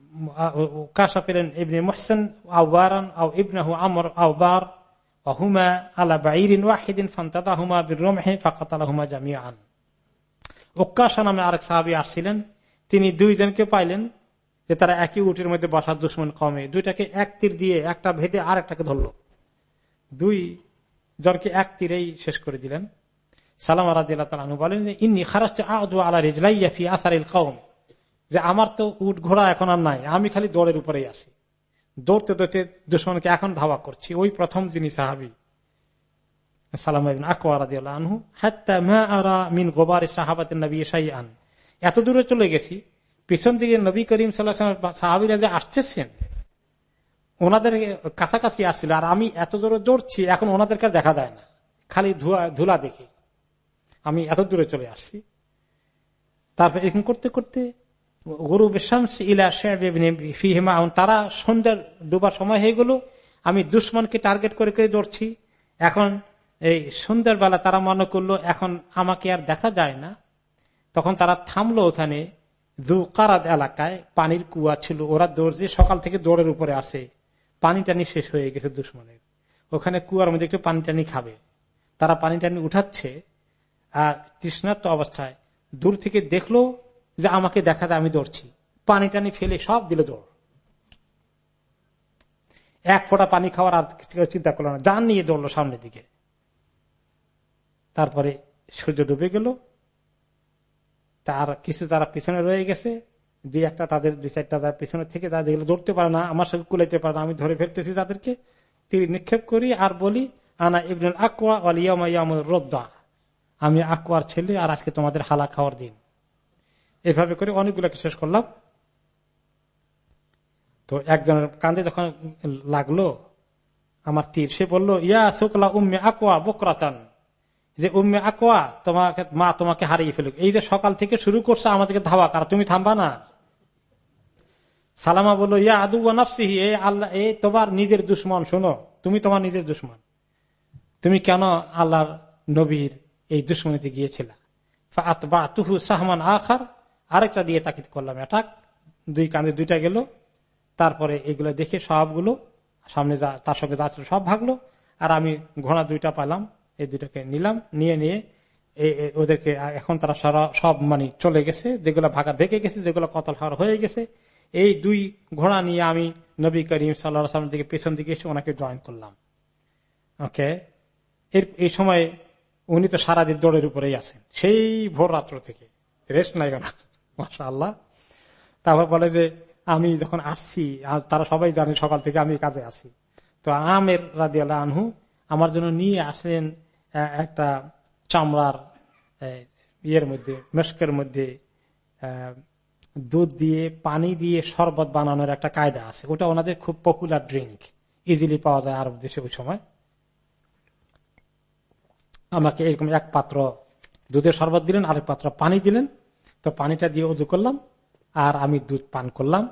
পেলেন ইবনে মোহসেন আউবারান আউ ইবনাহু আমর আউবার হুমা আলা বাইরিন ওয়াহিদিন বিরমহে ফাকাতালাহুমা জামিয়ান ওকাশা নামে আরেক সাহাবি আসছিলেন তিনি দুইজনকে পাইলেন যে তারা একই উটের মধ্যে বসার দুশ্মন কমে দুইটাকে এক তীর দিয়ে একটা ভেদে আর একটাকে ধরলো। দুই জনকে এক তীরেই শেষ করে দিলেন। সালাম আলাদু বলেন যে, ইন্নি খারাজ আলা রিজলাইয়াফি আসারিল কৌম যে আমার তো উট ঘোড়া এখন আর নাই, আমি খালি দৌড়ের উপরেই আছি। দৌড়তে দৌড়তে দুশ্মনকে এখন ধাওয়া করছি। ওই প্রথম যিনি সাহাবি এত দূরে চলে গেছি, পিছন দিকে নবী করিম সাহাবিরা যে আসতেছেন, ওনাদের কাছাকাছি আসছিল, আর আমি এত দূরে দৌড়ছি, এখন ওনাদেরকে দেখা যায় না। খালি ধুলা দেখি। আমি এত দূরে চলে আসছি। তারপর এরকম করতে করতে গরু বেশামস ইলা ফিহিমা তারা সন্ধ্যার দুবার সময় হয়ে গেল। আমি দুশ্মনকে টার্গেট করে করে দৌড়ছি এখন এই সন্ধ্যার তারা মনে করল, এখন আমাকে আর দেখা যায় না। তখন তারা থামলো ওখানে দুকারাত এলাকায় পানির কুয়া ছিল। ওরা দৌড়ছে, সকাল থেকে দৌড়ের উপরে আসে পানি টানি শেষ হয়ে গেছে দুশ্মনের। ওখানে কুয়ার মধ্যে একটু পানি টানি খাবে। তারা পানি টানি উঠাচ্ছে, আর তৃষ্ণার্ত অবস্থায় দূর থেকে দেখল যে আমাকে দেখা যায় আমি দৌড়ছি। পানি টানি ফেলে সব দিল দৌড়। এক ফোঁটা পানি খাওয়ার আর চিন্তা করল না। যান নিয়ে দৌড়লো সামনের দিকে। তারপরে সূর্য ডুবে গেল। তার কিছু তারা পিছনে রয়ে গেছে। দুই একটা তাদের, দুই চারটা তার পিছনে থেকে তাদের দৌড়তে পারে না, আমার সঙ্গে কুলাইতে পারে না, আমি ধরে ফেলতেছি তাদেরকে। তীর নিক্ষেপ করি আর বলি, আনা ইবনুল আকুয়া রোদ্দা। আমি আকুয়ার ছেলে আর আজকে তোমাদের হালা খাওয়ার দিন। এভাবে করে অনেকগুলোকে শেষ করলাম। তো একজনের কান্দে যখন লাগল, আমার তীর, সে বলল, ইয়া শুকলা উম্মে আকোয়া বকরাতান। যে, উম্মে আকোয়া তোমাকে, মা তোমাকে হারিয়ে ফেলুক। এই যে সকাল থেকে শুরু করছে আমাদেরকে ধাওয়া করা, তুমি থামবা না। সালামা বলল, ইয়া আদু নাফসিহি, এ আল্লাহ, এ তোমার নিজের দুশ্মন, শোনো, তুমি তোমার নিজের দুশ্মন। তুমি কেন আল্লাহর নবীর এই দুশ্মনীতে গিয়েছিল? তুহু সাহমান আখার আরেকটা দিয়ে তাকে করলাম, অ্যাটাক, দুই কাঁধে দুইটা গেল। তারপরে এগুলো দেখে সবগুলো, সামনে যা, তার সঙ্গে যাচ্ছিল সব ভাগলো। আর আমি ঘোড়া দুইটা পালাম, এই দুইটাকে নিলাম, নিয়ে নিয়ে ওদেরকে এখন তারা সারা সব মানে চলে গেছে, যেগুলো ভাগা ভেঙে গেছে, যেগুলো কতল হার হয়ে গেছে, এই দুই ঘোড়া নিয়ে আমি নবী করিম সাল্লাম দিকে পেছন দিকে এসে ওনাকে জয়েন করলাম। ওকে এর, এই সময় উনি তো সারাদিন দৌড়ের উপরেই আছেন, সেই ভোর রাত্র থেকে। রেস্ট নাই না মাসা আল্লাহ তারপর বলে যে, আমি যখন আসছি তারা সবাই জানে সকাল থেকে আমি কাজে আসি তো আমের রাজি আল্লাহ আনহু আমার জন্য নিয়ে আসেন একটা চামড়ার ইয়ের মধ্যে মেস্কের মধ্যে দুধ দিয়ে, পানি দিয়ে শরবত বানানোর একটা কায়দা আছে। ওটা ওনাদের খুব পপুলার ড্রিঙ্ক ইজিলি পাওয়া যায় আরব দেশে ওই সময়। আমাকে এরকম এক পাত্র দুধের শরবত দিলেন, আরেক পাত্র পানি দিলেন। তো পানিটা দিয়ে উজু করলাম, আর আমি দুধ পান করলাম।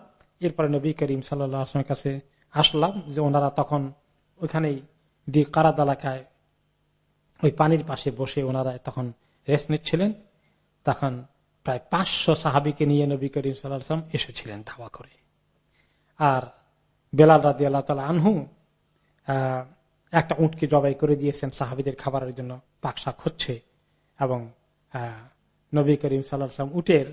এরপরে নবী করিম সাল্লামের কাছে আসলাম যে ওনারা তখন ওইখানেই দি কারাদ এলাকায় ওই পানির পাশে বসে ওনারা তখন রেস্ট নিচ্ছিলেন। তখন প্রায় পাঁচশো সাহাবিকে নিয়ে নবী করিম সাল্লাম এসেছিলেন ধাওয়া করে। আর বেলাল রাজি আল্লাহ তালা আনহু একটা উঁটকে জবাই করে দিয়েছেন সাহাবিদের খাবারের জন্য, পাকশাক হচ্ছে এবং নবী করিম সাল্লাম উটের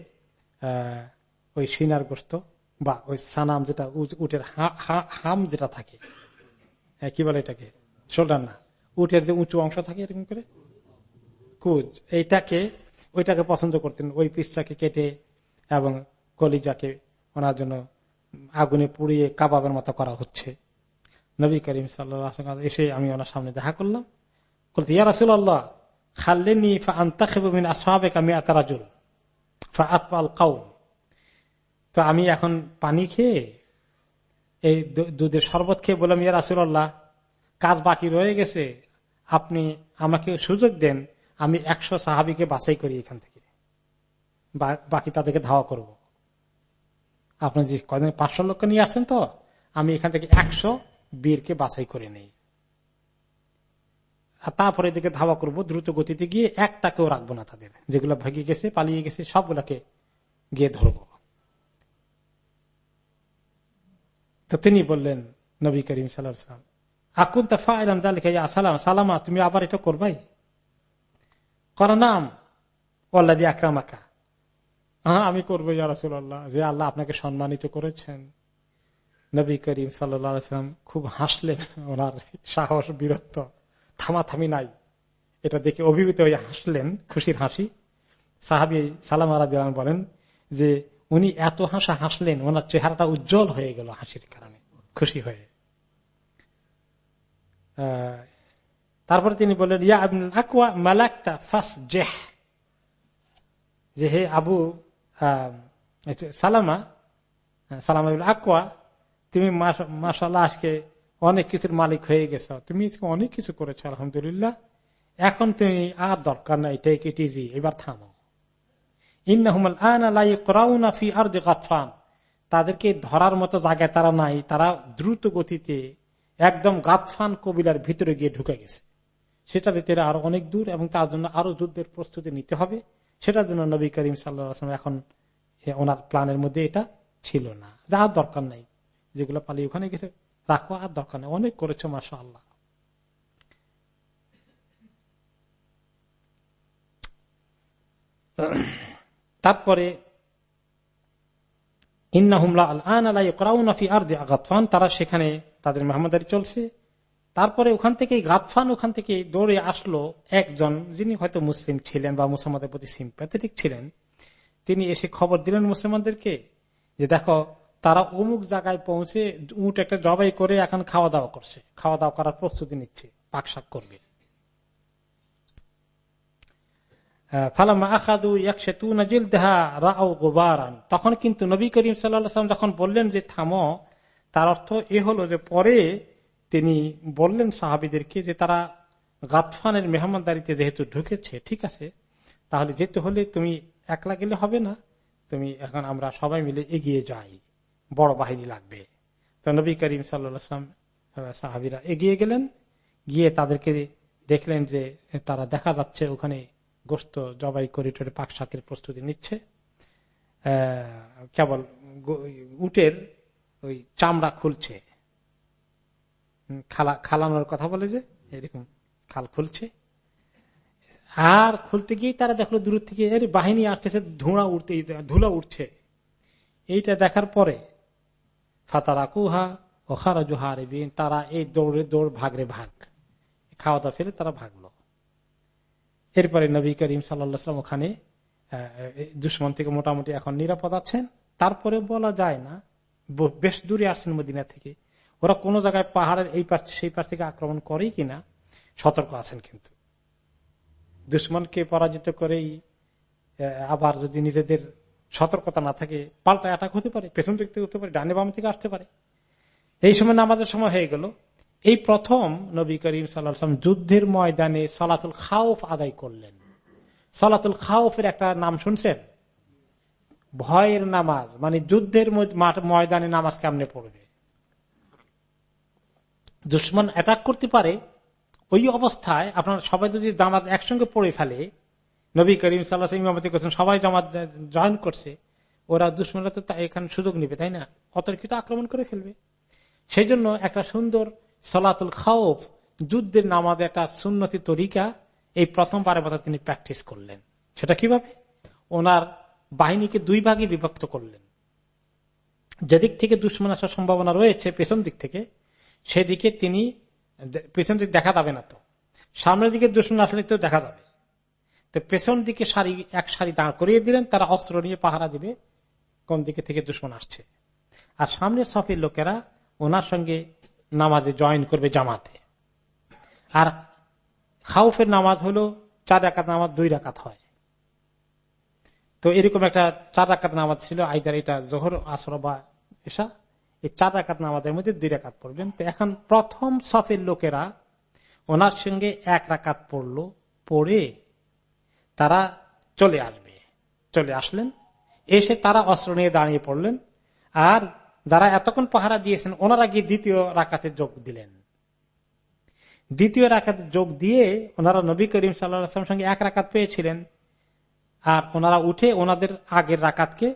ওই সিনার গোস্ত বা ওই সানাম যেটা উটের হাম যেটা থাকে কি বলে এটাকে? শোল্ডার না। উটের যে উঁচু অংশ থাকে এরকম করে? কুজ। এইটাকে, ওইটাকে পছন্দ করতেন। ওই পিসটাকে কেটে এবং কলিজাকে ওনার জন্য আগুনে পুড়িয়ে কাবাবের মতো করা হচ্ছে। নবী করিম সাল্লাহ এসে আমি ওনার সামনে দেখা করলাম। বলতে, ইয়া রাসুল্লাহ খাল্লেনি আন্তাখিন আসহাবেক আমি আতারাজুল কাউ তো আমি এখন পানি খেয়ে, এই দুধের শরবত খেয়ে বললাম, ইয়া রাসুল্লাহ কাজ বাকি রয়ে গেছে। আপনি আমাকে সুযোগ দেন, আমি একশো সাহাবিকে বাছাই করি এখান থেকে। বাকি তাদেরকে ধাওয়া করব। আপনি যে কদিন পাঁচশো লোককে নিয়ে আসছেন তো, আমি এখান থেকে একশো বীরকে বাছাই করে নেই। তারপরে এদিকে ধাওয়া করব, দ্রুত গতিতে গিয়ে একটাকেও রাখব না তাদের, যেগুলো ভেঙে গেছে, পালিয়ে গেছে, সবগুলাকে গিয়ে ধরব। তো তিনি বললেন, নবী করিম সাল্লাম আকুন তাফা সালাম, সালামা, তুমি আবার এটা করবাই? করা নাম ওল্লাদি আকরামাকা। হ্যাঁ আমি করব ইয়ারসুল্লাহ যে আল্লাহ আপনাকে সম্মানিত করেছেন। নবী করিম সাল্লাম খুব হাসলেন, ওনার সাহস, বীরত্ব। থামাথামি নাই। এটা দেখে অভিভূত হয়ে হাসলেন, খুশির হাসি। সাহাবি সালাম আলাদ বলেন যে, উনি এত হাসা হাসলেন, ওনার চেহারাটা উজ্জ্বল হয়ে গেল হাসির কারণে, খুশি হয়ে। তারপরে তিনি বললেন, ইয়া আবনুল আকুয়া মালাক্তা ফাস জেহ যে হে আবু সালামা সালাম আকুয়া তুমি মাসাল্লাহ আজকে অনেক কিছুর মালিক হয়ে গেছ। তুমি অনেক কিছু করেছ, আলহামদুলিল্লাহ। এখন তুমি আর দরকার নাই টেক ইট ইজি এবার থামো। তাদেরকে ধরার মতো জায়গায় তারা নাই, তারা দ্রুত গতিতে একদম গাতফান কবিলার ভিতরে গিয়ে ঢুকে গেছে। সেটা যেতে আরও অনেক দূর এবং তার জন্য আরও যুদ্ধের প্রস্তুতি নিতে হবে, সেটার জন্য নবী করিম সাল্লাম এখন ওনার প্ল্যানের মধ্যে এটা ছিল না। যার দরকার নাই, যেগুলো পালিয়ে ওখানে গেছে। রাখো আর দরকার নেই। অনেক করেছে মাসা আল্লাহ তারপরে তারা সেখানে তাদের মেহমাদারি চলছে। তারপরে ওখান থেকে গাতফান, ওখান থেকে দৌড়ে আসলো একজন, যিনি হয়তো মুসলিম ছিলেন বা মুসলমানদের প্রতি সিম্প্যাথেটিক ছিলেন। তিনি এসে খবর দিলেন মুসলমানদেরকে যে, দেখো তারা অমুক জায়গায় পৌঁছে উঠ একটা জবাই করে এখন খাওয়া দাওয়া করছে। খাওয়া দাওয়া করার প্রস্তুতি নিচ্ছে পাকশাক করবে। তখন কিন্তু নবী করিম সাল্লাম যখন বললেন যে, থামো, তার অর্থ এ হলো যে, পরে তিনি বললেন সাহাবিদেরকে যে, তারা গাতফানের মেহমানদারিতে যেহেতু ঢুকেছে, ঠিক আছে, তাহলে যেতে হলে তুমি একলা গেলে হবে না। তুমি এখন আমরা সবাই মিলে এগিয়ে যাই। বড় বাহিনী লাগবে। তো নবী করিম সাল্লাম সাহাবিরা এগিয়ে গেলেন, গিয়ে তাদেরকে দেখলেন যে তারা দেখা যাচ্ছে ওখানে গোস্ত জবাই করিডোরে পাক শাকের প্রস্তুতি নিচ্ছে। কেবল উটের ওই চামড়া খুলছে। খালা, খালানোর কথা বলে যে, এরকম খাল খুলছে। আর খুলতে গিয়ে তারা দেখল দূর থেকে বাহিনী আসতেছে ধুঁড়া উঠতে ধুলা উঠছে এইটা দেখার পরে ফাতারা কুহা ও ওখারা জোহারে তারা এই দৌড়ে দৌড় ভাগরে ভাগ। খাওয়া দাওয়া ফেলে তারা ভাগলো। এরপরে নবী করিম সাল্লাম ওখানে দুশ্মন থেকে মোটামুটি এখন নিরাপদ আছেন। তারপরে বলা যায় না বেশ দূরে আসছেন মদিনা থেকে। ওরা কোন জায়গায় পাহাড়ের এই পাশ, সেই পাশ থেকে আক্রমণ করে কিনা, সতর্ক আছেন কিন্তু। দুশ্মনকে পরাজিত করেই আবার যদি নিজেদের সতর্কতা না থাকে পাল্টা অ্যাটাক হতে পারে, পেছন দিক থেকে হতে পারে, ডানে বাম থেকে আসতে পারে। এই সময় নামাজের সময় হয়ে গেল। এই প্রথম নবী করিম সাল্লাম যুদ্ধের ময়দানে সলাতুল খাউফ আদায় করলেন। সলাতুল খাউফের একটা নাম শুনছেন? ভয়ের নামাজ মানে যুদ্ধের ময়দানে নামাজ কেমনে পড়বে? দুশ্মন অ্যাটাক করতে পারে, ওই অবস্থায় আপনার সবাই যদি নামাজ একসঙ্গে পড়ে ফেলে নবী করিম সাল্লাহ ইমামতি করছেন, সবাই জামাত জয়েন করছে। ওরা দুশ্মনরা তো এখানে সুযোগ নিবে, তাই না? অতর্কিত আক্রমণ করে ফেলবে। সেই জন্য একটা সুন্দর সলাতুল খাওফ, যুদ্ধের নামাজে একটা সুন্নতি তরিকা এই প্রথমবারের মতো তিনি প্র্যাকটিস করলেন। সেটা কীভাবে? ওনার বাহিনীকে দুই ভাগে বিভক্ত করলেন। যেদিক থেকে দুশ্মন আসার সম্ভাবনা রয়েছে, পেছন দিক থেকে, সেদিকে তিনি পেছন দিক দেখা যাবে না তো। সামনের দিকে দুশ্মন আসলে তো দেখা যাবে। তো পেছন দিকে সারি, এক সারি দাঁড় করিয়ে দিলেন, তারা অস্ত্র নিয়ে পাহারা দিবে, কোন দিকে থেকে দুশ্মন আসছে। আর সামনে সফের লোকেরা ওনার সঙ্গে নামাজে জয়েন করবে জামাতে। আর খাউফের নামাজ হলো চার রাকাত নামাজ, দুই রাকাত হয়। তো এরকম একটা চার রাকাত নামাজ ছিল, আইদার এটা জোহর, আসর বা এসা এই চার রাকাত নামাজের মধ্যে দুই রাকাত পড়বেন। তো এখন প্রথম সফের লোকেরা ওনার সঙ্গে এক রাকাত পড়ল, পড়ে তারা চলে আসবে। চলে আসলেন। এসে তারা অস্ত্র নিয়ে দাঁড়িয়ে পড়লেন। আর যারা এতক্ষণ পাহারা দিয়েছেন, ওনারা গিয়ে দ্বিতীয় রাকাতে যোগ দিলেন। দ্বিতীয় রাকাতে যোগ দিয়ে ওনারা নবী করিম সাল্লাম সঙ্গে এক রাকাত পেয়েছিলেন। আর ওনারা উঠে ওনাদের আগের রাকাতকে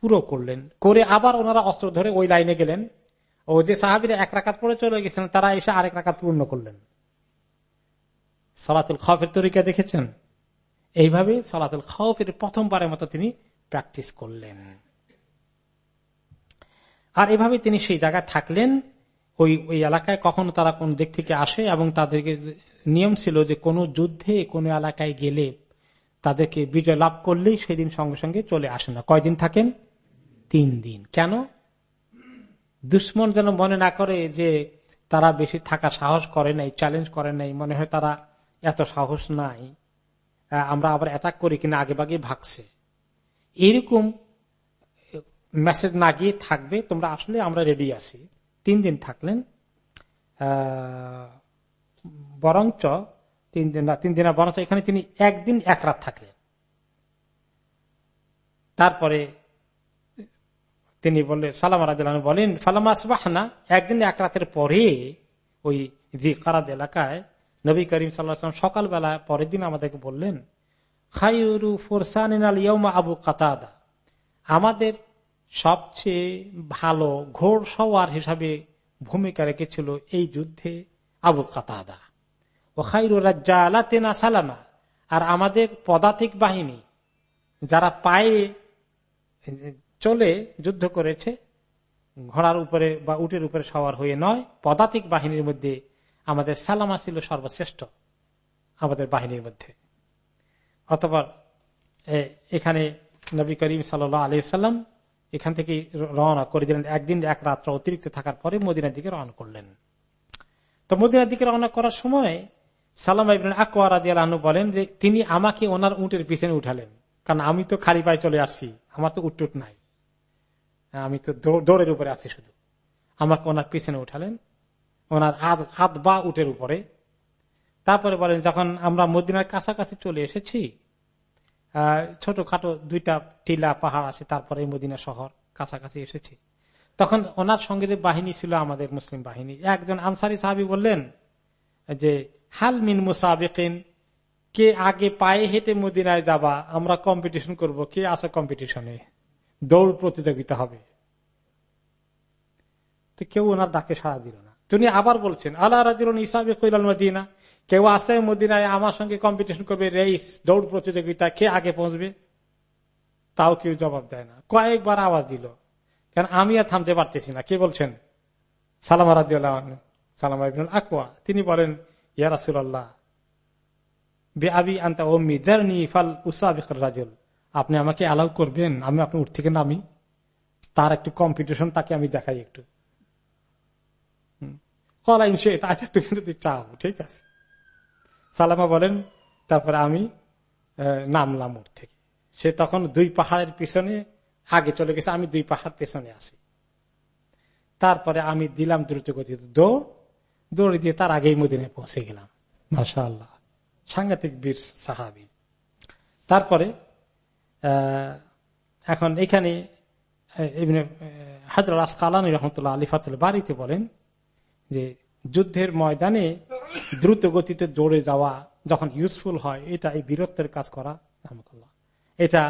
পুরো করলেন। করে আবার ওনারা অস্ত্র ধরে ওই লাইনে গেলেন। ও যে সাহাবিরা এক রাকাত পরে চলে গেছিলেন তারা এসে আরেক রাকাত পূর্ণ করলেন। সালাতুল খাফের তরিকা দেখেছেন? এইভাবে সালাতুল খাওফের প্রথমবারের মতো তিনি প্র্যাকটিস করলেন। আর এভাবে তিনি সেই জায়গায় থাকলেন, ওই ওই এলাকায় কখনো তারা কোন দিক থেকে আসে এবং তাদেরকে নিয়ম ছিল যে কোনো যুদ্ধে কোনো এলাকায় গেলে তাদেরকে বিজয় লাভ করলেই সেদিন সঙ্গে সঙ্গে চলে আসে না। কয়দিন থাকেন? তিন দিন। কেন? দুশ্মন যেন মনে না করে যে তারা বেশি থাকা সাহস করে নাই চ্যালেঞ্জ করে নাই, মনে হয় তারা এত সাহস নাই। আমরা আবার অ্যাটাক করি কিনা আগে বাগে ভাগছে। এরকম মেসেজ না গিয়ে থাকবে, তোমরা আসলে আমরা রেডি আছি। তিন দিন থাকলেন। বরঞ্চ তিন দিন না, তিন দিন বরঞ্চ এখানে তিনি একদিন এক রাত থাকলেন। তারপরে তিনি বললেন, সালাম রাজন বলেন, ফালাম আসবাহ না একদিন এক রাতের পরে ওই কারাদ এলাকায় নবী করিম সাল্লাম সকালবেলা পরের দিন আমাদেরকে বললেন খাইরু ফোরসান আবু কাতাদা। আমাদের সবচেয়ে ভালো ঘোর সওয়ার হিসাবে ভূমিকা রেখেছিল এই যুদ্ধে আবু কাতাদা। ও খাইরু রাজ্জা সালামা। আর আমাদের পদাতিক বাহিনী যারা পায়ে চলে যুদ্ধ করেছে, ঘোড়ার উপরে বা উটের উপরে সওয়ার হয়ে নয়, পদাতিক বাহিনীর মধ্যে আমাদের সালামা ছিল সর্বশ্রেষ্ঠ আমাদের বাহিনীর মধ্যে। অতপর এখানে নবী করিম সাল আলী সাল্লাম এখান থেকে রওনা করে দিলেন। একদিন এক রাত্র অতিরিক্ত থাকার পরে মদিনার দিকে রওনা করলেন। তো মদিনার দিকে রওনা করার সময় সালাম আকোয়া রাজিয়ালু বলেন যে, তিনি আমাকে ওনার উঁটের পিছনে উঠালেন। কারণ আমি তো খালি পায়ে চলে আসছি, আমার তো উঠ নাই। আমি তো দৌড়ের উপরে আছি শুধু। আমাকে ওনার পিছনে উঠালেন। ওনার হাত বা উটের উপরে। তারপরে বলেন, যখন আমরা মদিনার কাছাকাছি চলে এসেছি ছোটখাটো দুইটা টিলা পাহাড় আছে, তারপরে মদিনা শহর কাছাকাছি এসেছি। তখন ওনার সঙ্গে যে বাহিনী ছিল, আমাদের মুসলিম বাহিনী, একজন আনসারি সাহাবি বললেন যে, হাল মিন মুসাবিকিন, কে আগে পায়ে হেঁটে মদিনায় যাবা, আমরা কম্পিটিশন করব, কে আছে কম্পিটিশনে দৌড় প্রতিযোগিতা হবে। তো কেউ ওনার ডাকে সাড়া দিল তিনি আবার বলছেন আল্লাহ রাজুল ইসাবে কৈলাল মদিনা? কেউ আসে মদিনায় আমার সঙ্গে কম্পিটিশন করবে রেস দৌড় প্রতিযোগিতা, কে আগে পৌঁছবে? তাও কেউ জবাব দেয় না। কয়েকবার আওয়াজ দিল। কেন আমি আর থামতে পারতেছি না। কে বলছেন? সালাম সালাম আকুয়া তিনি বলেন ইয়ারাসুল্লাহ রাজুল। আপনি আমাকে অ্যালাউ করবেন, আমি আপনার উঠ থেকে নামি। তার একটু কম্পিটিশন তাকে আমি দেখাই একটু। কলাই সে আচ্ছা তুমি যদি চাও, ঠিক আছে। সালামা বলেন, তারপরে আমি নামলাম উঠ থেকে। সে তখন দুই পাহাড়ের পিছনে আগে চলে গেছে, আমি দুই পাহাড় পেছনে আছি। তারপরে আমি দিলাম দ্রুত গতিতে দৌড়, দৌড়ে দিয়ে তার আগেই মদিনে পৌঁছে গেলাম। মাসা আল্লাহ সাংঘাতিক বীর সাহাবি। তারপরে এখন এখানে হাজর আসকালানী রহমতুল্লাহ আলিফাতুল বাড়িতে বলেন যে যুদ্ধের ময়দানে দ্রুত গতিতে দৌড়ে যাওয়া যখন ইউজফুল হয়, এটা এই বীরত্বের কাজ করা এটা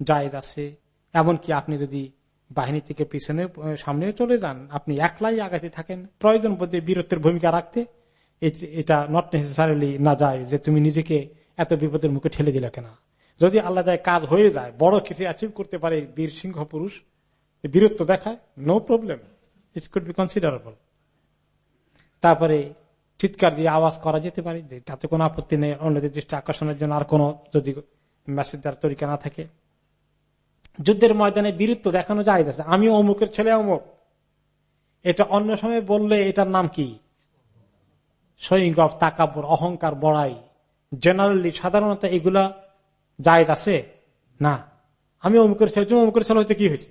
জায়জ আছে। এমনকি আপনি যদি বাহিনী থেকে পিছনে সামনে চলে যান, আপনি একলাই আগাতে থাকেন, প্রয়োজন বোধে বীরত্বের ভূমিকা রাখতে, এটা নট নেসেসারিলি না যায় যে তুমি নিজেকে এত বিপদের মুখে ঠেলে দিলে কেনা। যদি আল্লাহ কাজ হয়ে যায়, বড় কিছু অ্যাচিভ করতে পারে বীর সিংহ পুরুষ, বীরত্ব দেখায় no problem it's could be considerable তারপরে চিৎকার দিয়ে আওয়াজ করা যেতে পারে তাতে কোনো আপত্তি নেই, অন্যদের দৃষ্টি আকর্ষণের জন্য আর কোন যদি মেসেজ দেওয়ার তরিকা না থাকে। যুদ্ধের ময়দানে বীরত্ব দেখানো যায় যাচ্ছে আমি অমুকের ছেলে অমুক। এটা অন্য সময় বললে এটার নাম কি? সৈঙ্গব তাকাবর, অহংকার, বড়াই। জেনারেলি সাধারণত এগুলা জায়জ আছে? না। আমি অমুকের ছেলে, তুমি অমুকের ছেলে হইতে কি হয়েছে?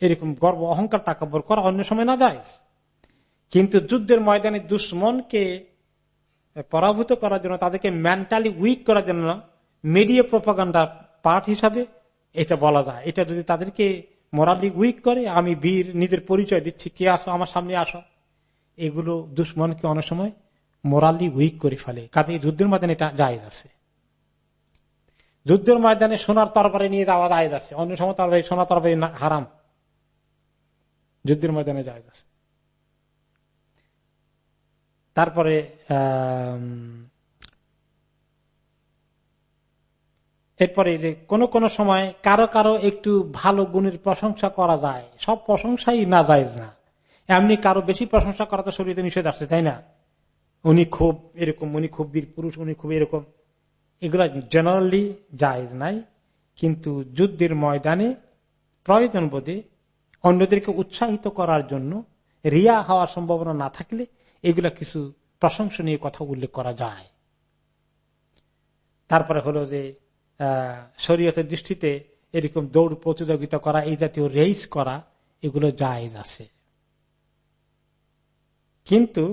এরকম গর্ব, অহংকার, তাকাবর করা অন্য সময় না যায়? কিন্তু যুদ্ধের ময়দানে দুশ্মনকে পরাভূত করার জন্য, তাদেরকে মেন্টালি উইক করার জন্য মিডিয়া প্রপাগান্ডার পার্ট হিসাবে এটা বলা যায়। এটা যদি তাদেরকে মোরালি উইক করে, আমি বীর, নিজের পরিচয় দিচ্ছি, কে আসো, আমার সামনে আসো, এগুলো দুশ্মনকে অনেক সময় মোরালি উইক করে ফেলে। কাজে যুদ্ধের ময়দানে এটা জায়েজ আছে। যুদ্ধের ময়দানে সোনার তরবারে নিয়ে যাওয়া জায়েজ আছে। অন্য সময় তরবারি, সোনার তরবারি হারাম। যুদ্ধের ময়দানে জায়েজ আছে। তারপরে এরপরে কোন কোন সময় কারও কারও একটু ভালো গুণের প্রশংসা করা যায়, সব প্রশংসাই না যায় না। এমনি কারও বেশি প্রশংসা করা তো শরীরে নিষেধ আসছে তাই না? উনি খুব এরকম, উনি খুব বীর পুরুষ, উনি খুব এরকম। এগুলো জেনারেলি জায়জ নাই, কিন্তু যুদ্ধের ময়দানে প্রয়োজন বোধে অন্যদেরকে উৎসাহিত করার জন্য রিয়া হওয়ার সম্ভাবনা না থাকলে এগুলা কিছু প্রশংসনীয় কথা উল্লেখ করা যায়। তারপরে হলো যে শরীয়তের দৃষ্টিতে এরকম দৌড় প্রতিযোগিতা করা, এই জাতীয় রেস করা, এগুলো জায়জ আছে। কিন্তু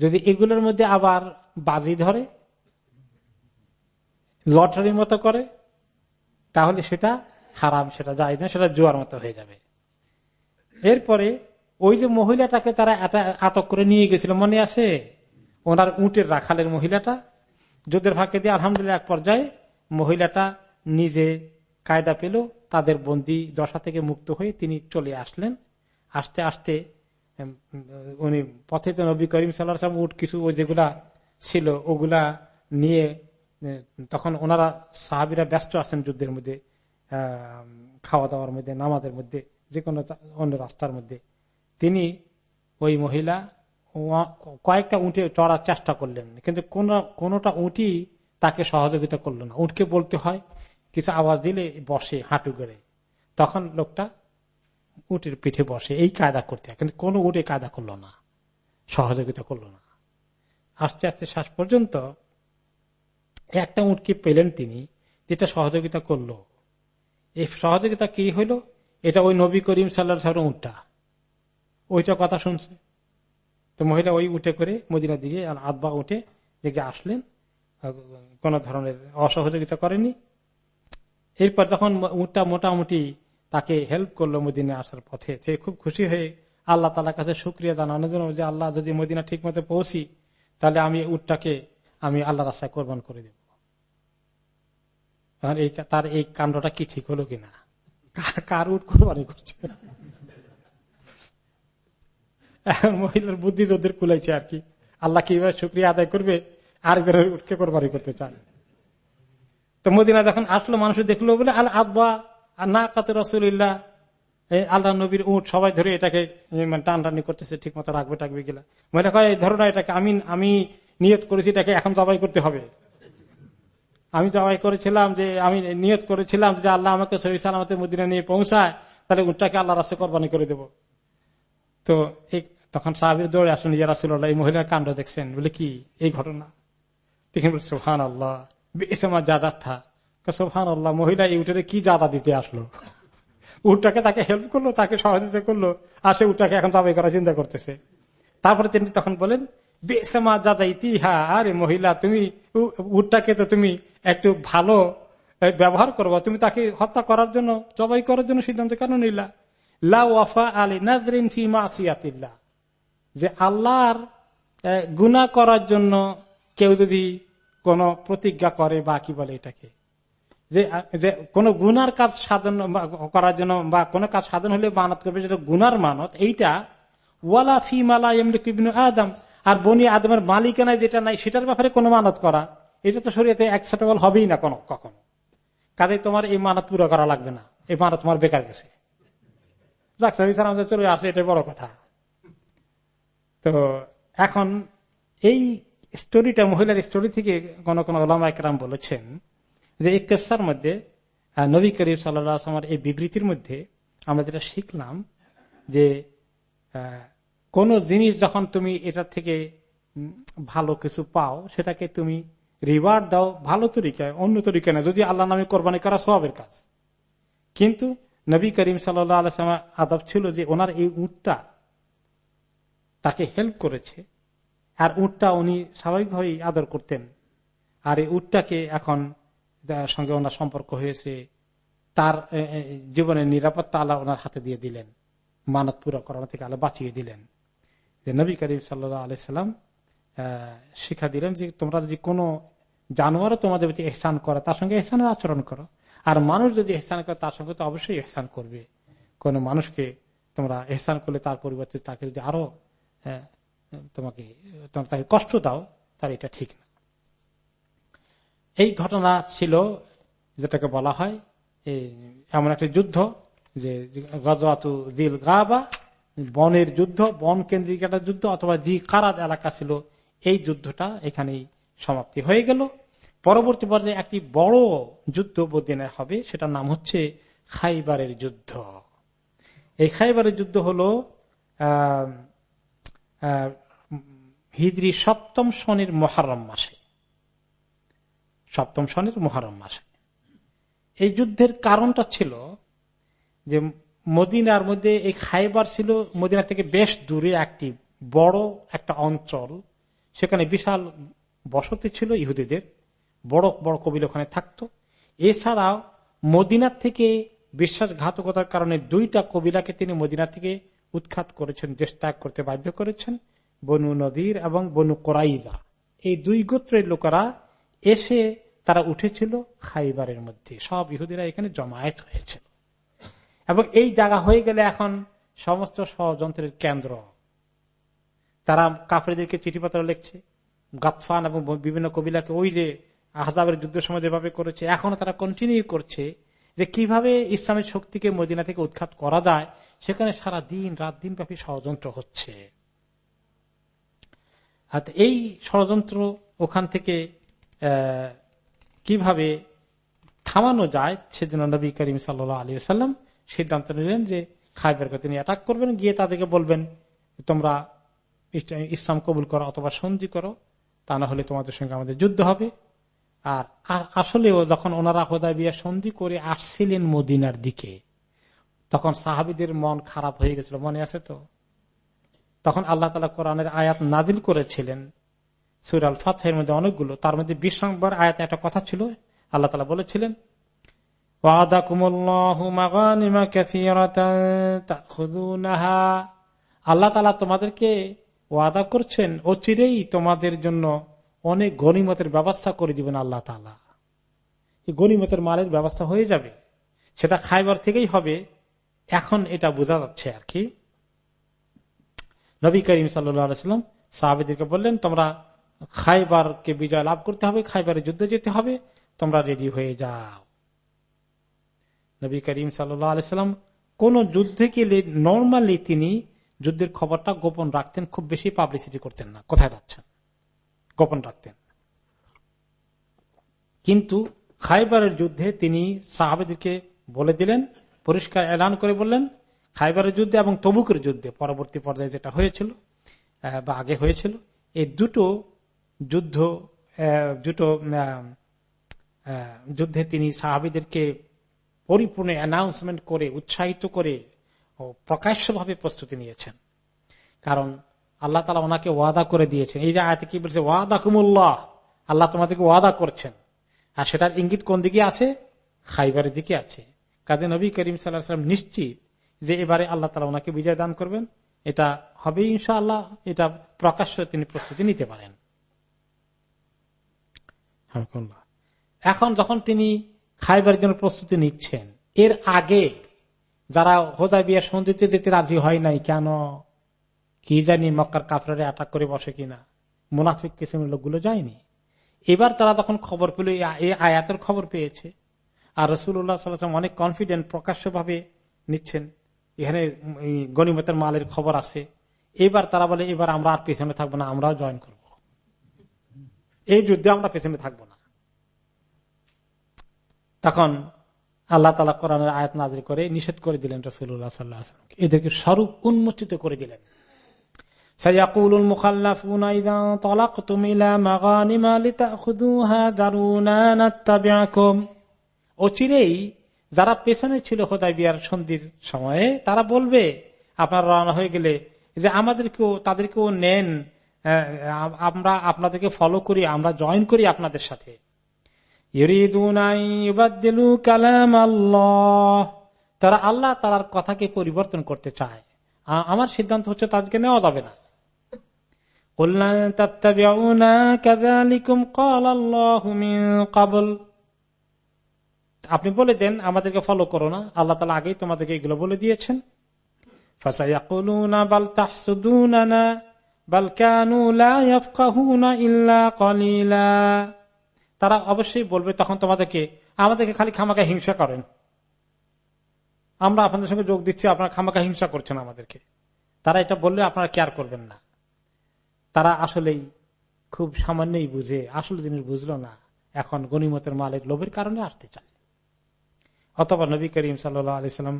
যদি এগুলোর মধ্যে আবার বাজি ধরে লটারির মতো করে, তাহলে সেটা হারাম, সেটা যায় না, সেটা জোয়ার মতো হয়ে যাবে। এরপরে ওই যে মহিলাটাকে তারা আটক করে নিয়ে গেছিল, মনে আছে? ওনার উঁটের রাখালের মহিলাটা। যুদ্ধের ফাঁকে দিয়ে আলহামদুলিল্লাহ এক পর্যায়ে মহিলাটা নিজে কায়দা পেল, তাদের বন্দি দশা থেকে মুক্ত হয়ে তিনি চলে আসলেন। আস্তে আস্তে উনি পথে তো নবী করিম সাল্লাম উঠ কিছু ও যেগুলা ছিল, ওগুলা নিয়ে তখন ওনারা সাহাবিরা ব্যস্ত আছেন যুদ্ধের মধ্যে খাওয়া দাওয়ার মধ্যে, নামাজের মধ্যে যে কোনো অন্য রাস্তার মধ্যে। তিনি ওই মহিলা কয়েকটা উঠে চড়ার চেষ্টা করলেন, কিন্তু কোন, কোনটা উঠি তাকে সহযোগিতা করল না। উঠকে বলতে হয়, কিছু আওয়াজ দিলে বসে হাঁটু করে তখন লোকটা উটের পিঠে বসে, এই কায়দা করতে হয়, কিন্তু কোনো উঠে কায়দা করল না, সহযোগিতা করল না। আস্তে আস্তে শেষ পর্যন্ত একটা উটকে পেলেন তিনি, যেটা সহযোগিতা করল। এই সহযোগিতা কি হইল? এটা ওই নবী করিম সাল্লা উঠটা ওইটা কথা শুনছে। তো মহিলা ওই উঠে করে মদিনা দিকে আদবা উঠে দিকে আসলেন। কোন ধরনের অসহযোগিতা করেনি। এরপর যখন উঠটা মোটামুটি তাকে হেল্প করল মদিনা আসার পথে, সে খুব খুশি হয়ে আল্লাহ তালার কাছে সুক্রিয়া জানানোর জন্য যে, আল্লাহ, যদি মদিনা ঠিক মতো পৌঁছি, তাহলে আমি উটটাকে আমি আল্লাহ রাস্তায় কোরবান করে দেব। তার এই কাণ্ডটা কি ঠিক হলো কিনা? কার উট কোরবানি করছে? এখন মহিলার বুদ্ধি যোদ্ধের কুলাইছে আর কি। আল্লাহ কীভাবে শুক্রিয়া আদায় করবে? আরেকজনের উঠকে কোরবানি করতে চায়। তো মদিনা যখন আসলো, মানুষ দেখল বলে, আল আব্বা আর না কাতে রসুল্লাহ আল্লাহ নবীর উঠ সবাই ধরে এটাকে মানে টান টানি করতেছে ঠিক মতো রাখবে টাকবে গেলা মহিলা কয় ধরো না এটাকে, আমি আমি নিয়ত করেছি এটাকে, এখন জবাই করতে হবে। আমি জবাই করেছিলাম যে, আমি নিয়ত করেছিলাম যে আল্লাহ আমাকে সহি সালামতের মদিনা নিয়ে পৌঁছায়, তাহলে উঠটাকে আল্লাহ রাস্তায় কোরবানি করে দেব। তো তখন সাহাবির দৌড়ে আসলেন, ইয়া রাসুল্লাহ এই মহিলার কাণ্ড দেখছেন। বলে, কি? এই ঘটনা? দেখেন বলে সোহান আল্লাহ আমার জাদাত থা সোহান আল্লাহ মহিলা এই উঠে কি জাদা দিতে আসলো? উটটাকে তাকে হেল্প করল, তাকে সহযোগিতা করল, আর সে উটটাকে এখন দাবি করার চিন্তা করতেছে। তারপরে তিনি তখন বলেন বেসমা যাদা ইতিহা আরে মহিলা, তুমি উটটাকে তো তুমি একটু ভালো ব্যবহার করব, তুমি তাকে হত্যা করার জন্য, জবাই করার জন্য সিদ্ধান্ত কেন নিলা? যে আল্লাহর গুণা করার জন্য কেউ যদি কোন প্রতিজ্ঞা করে বা কি বলে এটাকে? যে কোন গুনার কাজ সাধন করার জন্য বা কোন কাজ সাধন হলে মানত করবে যেটা গুনার মানত, এইটা ওয়ালা ফি মালা এমনি আদম। আর বনি আদমের মালিকানায় যেটা নাই সেটার ব্যাপারে কোনো মানত করা, এটা তো শরীয়তে অ্যাকসেপ্টেবল হবেই না কোনো, কখনো। কাজে তোমার এই মানত পুরো করা লাগবে না, এই মানত তোমার বেকার গেছে। যাক আমাদের চলে আসে এটা বড় কথা। তো এখন এই স্টোরিটা মহিলার স্টোরি থেকে কোন কোন ওলামা বলেছেন যে এই কেসার মধ্যে নবী করিম সাল্লামের এই বিবৃতির মধ্যে আমরা যেটা শিখলাম যে কোন জিনিস যখন তুমি এটা থেকে ভালো কিছু পাও, সেটাকে তুমি রিওয়ার্ড দাও ভালো তরিকায়, অন্য তরিকায় না। যদি আল্লাহ নামে কোরবানি করা সবের কাজ। কিন্তু নবী করিম সাল্লাহ আদব ছিল যে ওনার এই উটটা তাকে হেল্প করেছে। আর উটটা উনি স্বাভাবিকভাবেই আদর করতেন। আর এই উটটাকে এখন সঙ্গে ওনার সম্পর্ক হয়েছে। তার জীবনের নিরাপত্তা আল্লাহ ওনার হাতে দিয়ে দিলেন। মানত পুরো করানো থেকে আল্লাহ বাঁচিয়ে দিলেন। যে নবী করিম সাল্লা আলাইসাল্লাম শিক্ষা দিলেন যে তোমরা যদি কোনো জানোয়ারও তোমাদের প্রতি এহসান করে, তার সঙ্গে এহসানের আচরণ করো। আর মানুষ যদি এহসান করে, তার সঙ্গে তো অবশ্যই এহসান করবে। কোন মানুষকে তোমরা এহসান করলে তার পরিবর্তে তাকে যদি আরও তোমাকে তাকে কষ্ট দাও তাহলে এটা ঠিক না। এই ঘটনা ছিল যেটাকে বলা হয় এমন একটা যুদ্ধ যে গজওয়াতু দিল গাবা বনের যুদ্ধ, বন কেন্দ্রিক একটা যুদ্ধ অথবা দি কারাদ এলাকা ছিল। এই যুদ্ধটা এখানেই সমাপ্তি হয়ে গেল। পরবর্তী পর্যায়ে একটি বড় যুদ্ধ বদিনে হবে, সেটার নাম হচ্ছে খাইবারের যুদ্ধ। এই খাইবারের যুদ্ধ হল হিজরি সপ্তম শনির মহারম মাসে। সপ্তম শনির মহারম মাসে। এই যুদ্ধের কারণটা ছিল যে মদিনার মধ্যে এই খাইবার ছিল, মদিনা থেকে বেশ দূরে একটি বড় একটা অঞ্চল। সেখানে বিশাল বসতি ছিল ইহুদিদের। বড় বড় কবিল ওখানে থাকতো। এছাড়াও মদিনার থেকে বিশ্বাসঘাতকতার কারণে দুইটা কবিলাকে তিনি মদিনা থেকে উৎখাত করেছেন, দেশ ত্যাগ করতে বাধ্য করেছেন, বনু নদীর এবং বনু কোরাইদা। এই দুই গোত্রের লোকেরা এসে তারা উঠেছিল খাইবারের মধ্যে। সব ইহুদিরা এখানে জমায়েত হয়েছিল। এবং এই জায়গা হয়ে গেলে এখন সমস্ত ষড়যন্ত্রের কেন্দ্র। তারা কাফরিদেরকে চিঠিপত্র লিখছে। গাতফান এবং বিভিন্ন কবিলাকে ওই যে আহজাবের যুদ্ধের সময় যেভাবে করেছে, এখনও তারা কন্টিনিউ করছে যে কীভাবে ইসলামের শক্তিকে মদিনা থেকে উৎখাত করা যায়, সেখানে সারা দিন, রাত দিন ব্যাপী ষড়যন্ত্র হচ্ছে। এই ষড়যন্ত্র ওখান থেকে কীভাবে থামানো যায়, সেজন্য নবী করিম সাল্লাহ আলী সাল্লাম সিদ্ধান্ত নিলেন যে খাইবারকে তিনি অ্যাটাক করবেন, গিয়ে তাদেরকে বলবেন, তোমরা ইসলাম কবুল করো অথবা সন্ধি করো, তা না হলে তোমাদের সঙ্গে আমাদের যুদ্ধ হবে। আর আসলেও যখন ওনারা হোদায় বিয়া সন্ধি করে আসছিলেন মদিনার দিকে, তখন সাহাবিদের মন খারাপ হয়ে গেছিল, মনে আছে তো? তখন আল্লাহ তালা কোরআনের আয়াত নাদিল করেছিলেন, সুরাল ফাতের মধ্যে অনেকগুলো, তার মধ্যে বিশ নম্বর আয়াত একটা কথা ছিল, আল্লাহ তালা বলেছিলেন আল্লাহ তালা তোমাদেরকে ওয়াদা করছেন, অচিরেই তোমাদের জন্য অনেক গণিমতের ব্যবস্থা করে দিবেন আল্লাহ তালা এই মালের ব্যবস্থা হয়ে যাবে। সেটা খাইবার থেকেই হবে। এখন এটা বোঝা যাচ্ছে আর কি। নবী করিম সাল্লাম সাহাবিদেরকে বললেন, তোমরা খাইবারকে বিজয় লাভ করতে হবে খাইবারের যুদ্ধে যেতে হবে, তোমরা রেডি হয়ে যাও। নবী করিম সাল্লাম কোন যুদ্ধে গেলে নর্মালি তিনি যুদ্ধের খবরটা গোপন রাখতেন, খুব বেশি পাবলিসিটি করতেন না। কোথায় যাচ্ছেন? গোপন রাখতেন। কিন্তু খাইবারের যুদ্ধে তিনি সাহাবেদিকে বলে দিলেন, পরিষ্কার এলান করে বললেন, খাইবারের যুদ্ধে এবং তবুকের যুদ্ধে পরবর্তী পর্যায়ে যেটা হয়েছিল বা আগে হয়েছিল, এই দুটো যুদ্ধ দুটো যুদ্ধে তিনি সাহাবিদেরকে পরিপূর্ণ অ্যানাউন্সমেন্ট করে, উৎসাহিত করে প্রকাশ্যভাবে প্রস্তুতি নিয়েছেন। কারণ আল্লাহ তালা ওনাকে ওয়াদা করে দিয়েছেন। এই যে আয়তে কি বলছে? ওয়াদা কুমুল্লাহ আল্লাহ তোমাদেরকে ওয়াদা করছেন। আর সেটার ইঙ্গিত কোন দিকে আছে? খাইবারের দিকে আছে। কাজে নবী করিম সাল্লাম নিশ্চিত যে এবারে আল্লাহ তালা ওনাকে বিজয় দান করবেন। এটা হবে ইনশা আল্লাহ এটা প্রকাশ্য তিনি প্রস্তুতি নিতে পারেন। এখন যখন তিনি খাইবার জন্য প্রস্তুতি নিচ্ছেন, এর আগে যারা হোদায় বিয়ার সন্ধিতে যেতে রাজি হয় নাই, কেন কি জানি মক্কার কাপড়ে আটাক করে বসে কিনা। মুনাফিক কিসিমের লোকগুলো যায়নি। এবার তারা তখন খবর পেল আয়াতের খবর পেয়েছে। আর রসুল্লাহ সাল্লাম অনেক কনফিডেন্ট প্রকাশ্য ভাবে নিচ্ছেন, এখানে গণিমতের মালের খবর আছে। এবার তারা বলে, এবার আমরা আর পেছনে থাকব না, আমরাও জয়েন করব। এই যুদ্ধে আমরা পেছনে থাকব না। তখন আল্লাহ তালা কোরআনের আয়াত নাজির করে নিষেধ করে দিলেন রসুল্লাহ সাল্লাহ এদেরকে স্বরূপ উন্মোচিত করে দিলেন। سيقول المخلفون إذا انطلقتم إلى مغانم لتأخذوها ذرونا نتبعكم অচিরেই যারা পেছনে ছিল হোদাই বিয়ার সন্ধির সময়ে তারা বলবে আপনার রওনা হয়ে গেলে যে আমাদেরকেও তাদেরকেও নেন আমরা আপনাদেরকে ফলো করি আমরা জয়েন করি আপনাদের সাথে তারা আল্লাহ তার কথাকে পরিবর্তন করতে চায় আমার সিদ্ধান্ত হচ্ছে তাদেরকে নেওয়া যাবে না আপনি বলে দেন, আমাদেরকে ফলো করো না। আল্লাহ তালা আগেই তোমাদেরকে এগুলো বলে দিয়েছেন। তারা অবশ্যই বলবে, তখন তোমাদেরকে, আমাদেরকে খালি খামাকা হিংসা করেন। আমরা আপনাদের সঙ্গে যোগ দিচ্ছি, আপনারা খামাকা হিংসা করছেন আমাদেরকে। তারা এটা বললে আপনারা কেয়ার করবেন না। তারা আসলেই খুব সামান্যই বুঝে, আসল জিনিস বুঝলো না। এখন গণিমতের মালের লোভের কারণে আসতে চায়। অথবা নবী করিম সাল্লাম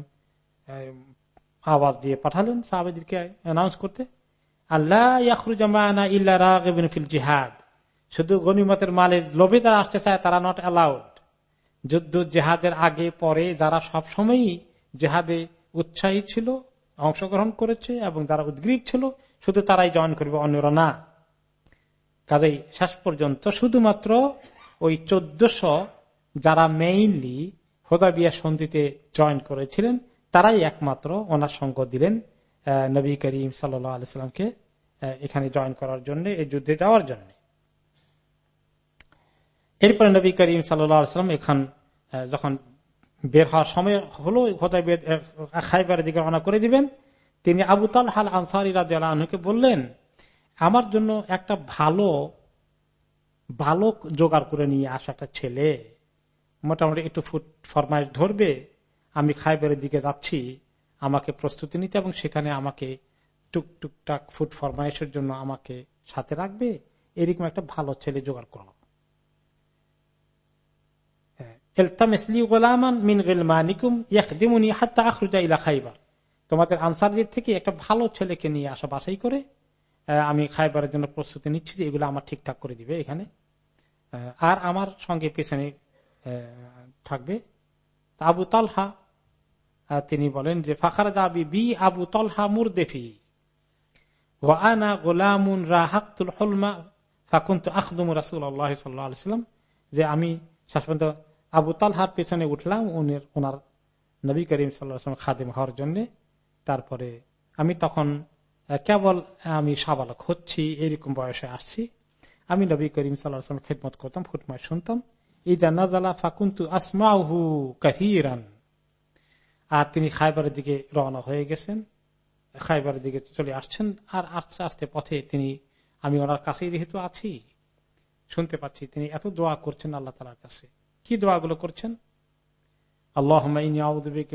আওয়াজ দিয়ে পাঠালেন সাহাবেদিনকে অ্যানাউন্স করতে। আল্লাহ শুধু গণিমতের মালের লোভে তারা আসতে চায়, তারা নট অ্যালাউড যুদ্ধ জেহাদের আগে পরে যারা সব সময়ই জেহাদে উৎসাহী ছিল, অংশগ্রহণ করেছে এবং যারা উদ্গ্রীব ছিল শুধু তারাই জয়েন করবে, অন্যরা না। কাজেই শেষ পর্যন্ত শুধুমাত্র ওই চোদ্দশো যারা মেইনলি হোদাবিয়া সন্ধিতে জয়েন করেছিলেন, তারাই একমাত্র ওনার সঙ্গ দিলেন নবী করিম সাল্লামকে এখানে জয়েন করার জন্য, এই যুদ্ধে যাওয়ার জন্য। এরপরে নবী করিম সাল্লাম এখান যখন বের হওয়ার সময় হলো খাইবারের দিকে রওনা করে দিবেন তিনি আবু তালহাল আনসারি রাজকে বললেন, আমার জন্য একটা ভালো বালক জোগাড় করে নিয়ে আসা একটা ছেলে মোটামুটি একটু ফুট ফরমাইশ ধরবে, আমি খাইবারের দিকে যাচ্ছি, আমাকে প্রস্তুতি নিতে এবং সেখানে আমাকে টুক টুকটাক ফুট ফরমাইশের জন্য আমাকে সাথে রাখবে, এরকম একটা ভালো ছেলে জোগাড় করো তোমাদের আনসারদের থেকে একটা ভালো ছেলেকে নিয়ে আসা বাসাই করে আমি খাইবারের জন্য প্রস্তুতি নিচ্ছি যে এগুলো আমার ঠিকঠাক করে দিবে এখানে। আর আমার সঙ্গে পেছনে থাকবে আবু তালহা। তিনি বলেন যে ফাখার দাবি বি আবু তলহা মুরদেফি। ওয়ানা গোলামুন রাহাকুল হলমা ফাকুন্ত আখদুম রাসুল আল্লাহ সাল্লাম। যে আমি শেষ পর্যন্ত আবু তালহার পেছনে উঠলাম ওনার নবী করিম সাল্লাম খাদিম হওয়ার জন্য। তারপরে আমি তখন কেবল আমি সাবালক হচ্ছি, এরকম বয়সে আসছি। আমি নবী করিম সাল্লাম খেদমত করতাম, ফুটমায় শুনতাম, ইদা নাজালা ফাকুন্তু আসমাহু কাহিরান আর তিনি খাইবারের দিকে রওনা হয়ে গেছেন, খাইবারের দিকে চলে আসছেন, আর আস্তে আস্তে পথে তিনি, আমি ওনার কাছেই যেহেতু আছি, শুনতে পাচ্ছি, তিনি এত দোয়া করছেন আল্লাহ তালার কাছে। কি দোয়াগুলো করছেন? আল্লাহ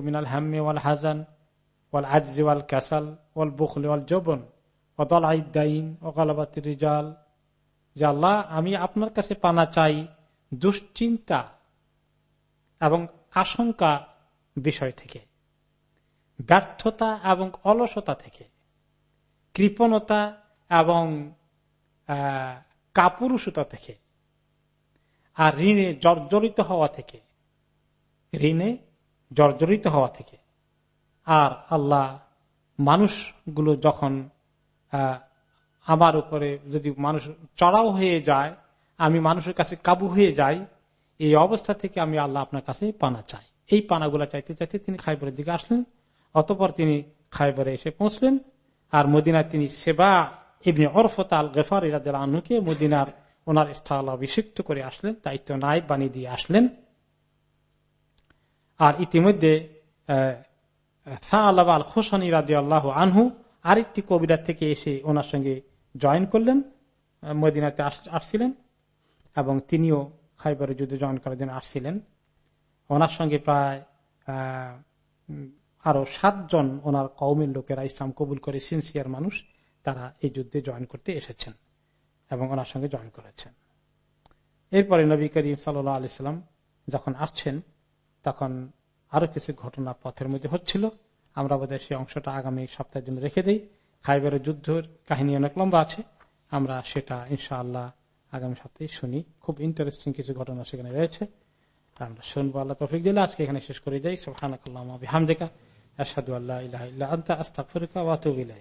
মিনাল হাম্মে ওয়াল হাজান ওয়াল আজি ওয়াল কাসাল ওয়াল বুখল ওয়াল জবন ওদল আইদাইন ও গালাবাতির রিজাল যে আল্লাহ, আমি আপনার কাছে পানা চাই, দুশ্চিন্তা এবং আশঙ্কা বিষয় থেকে, ব্যর্থতা এবং অলসতা থেকে, কৃপণতা এবং কাপুরুষতা থেকে, আর ঋণে জর্জরিত হওয়া থেকে, ঋণে জর্জরিত হওয়া থেকে। আর আল্লাহ মানুষগুলো যখন আমার উপরে যদি মানুষ চড়াও হয়ে যায়, আমি মানুষের কাছে কাবু হয়ে যাই, এই অবস্থা থেকে আমি আল্লাহ আপনার কাছে পানা চাই। এই পানাগুলা চাইতে চাইতে তিনি খাইবরের দিকে আসলেন, অতপর তিনি খাইবরে এসে পৌঁছলেন, আর মদিনায় তিনি সেবা এমনি অরফত আল গেফার ইরাদ আনুকে মদিনার ওনার স্থল অভিষিক্ত করে আসলেন, দায়িত্ব নায়ব বানিয়ে দিয়ে আসলেন। আর ইতিমধ্যে আল হোসেন ইরাদি আল্লাহ আনহু আরেকটি কবিরা থেকে এসে ওনার সঙ্গে জয়েন করলেন, মদিনাতে আসছিলেন এবং তিনিও খাইবারের যুদ্ধে জয়েন করার জন্য আসছিলেন। ওনার সঙ্গে প্রায় আরও সাতজন ওনার কৌমের লোকেরা ইসলাম কবুল করে সিনসিয়ার মানুষ, তারা এই যুদ্ধে জয়েন করতে এসেছেন এবং ওনার সঙ্গে জয়েন করেছেন। এরপরে নবী করিম আলিয়াল্লাম যখন আসছেন, তখন আরও কিছু ঘটনা পথের মধ্যে হচ্ছিল। আমরা বোধহয় সেই অংশটা আগামী সপ্তাহের জন্য রেখে দিই। খাইবারের যুদ্ধের কাহিনী অনেক লম্বা আছে। আমরা সেটা ইনশাআল্লাহ আগামী সপ্তাহে শুনি। খুব ইন্টারেস্টিং কিছু ঘটনা সেখানে রয়েছে। আমরা শুনব, আল্লাহ তফিক দিলে। আজকে এখানে শেষ করে যাই। সোহানাকাল্লাহ হামদেকা আসাদু আল্লাহ আস্তাফরিকা ওয়াতুবিল্লাহ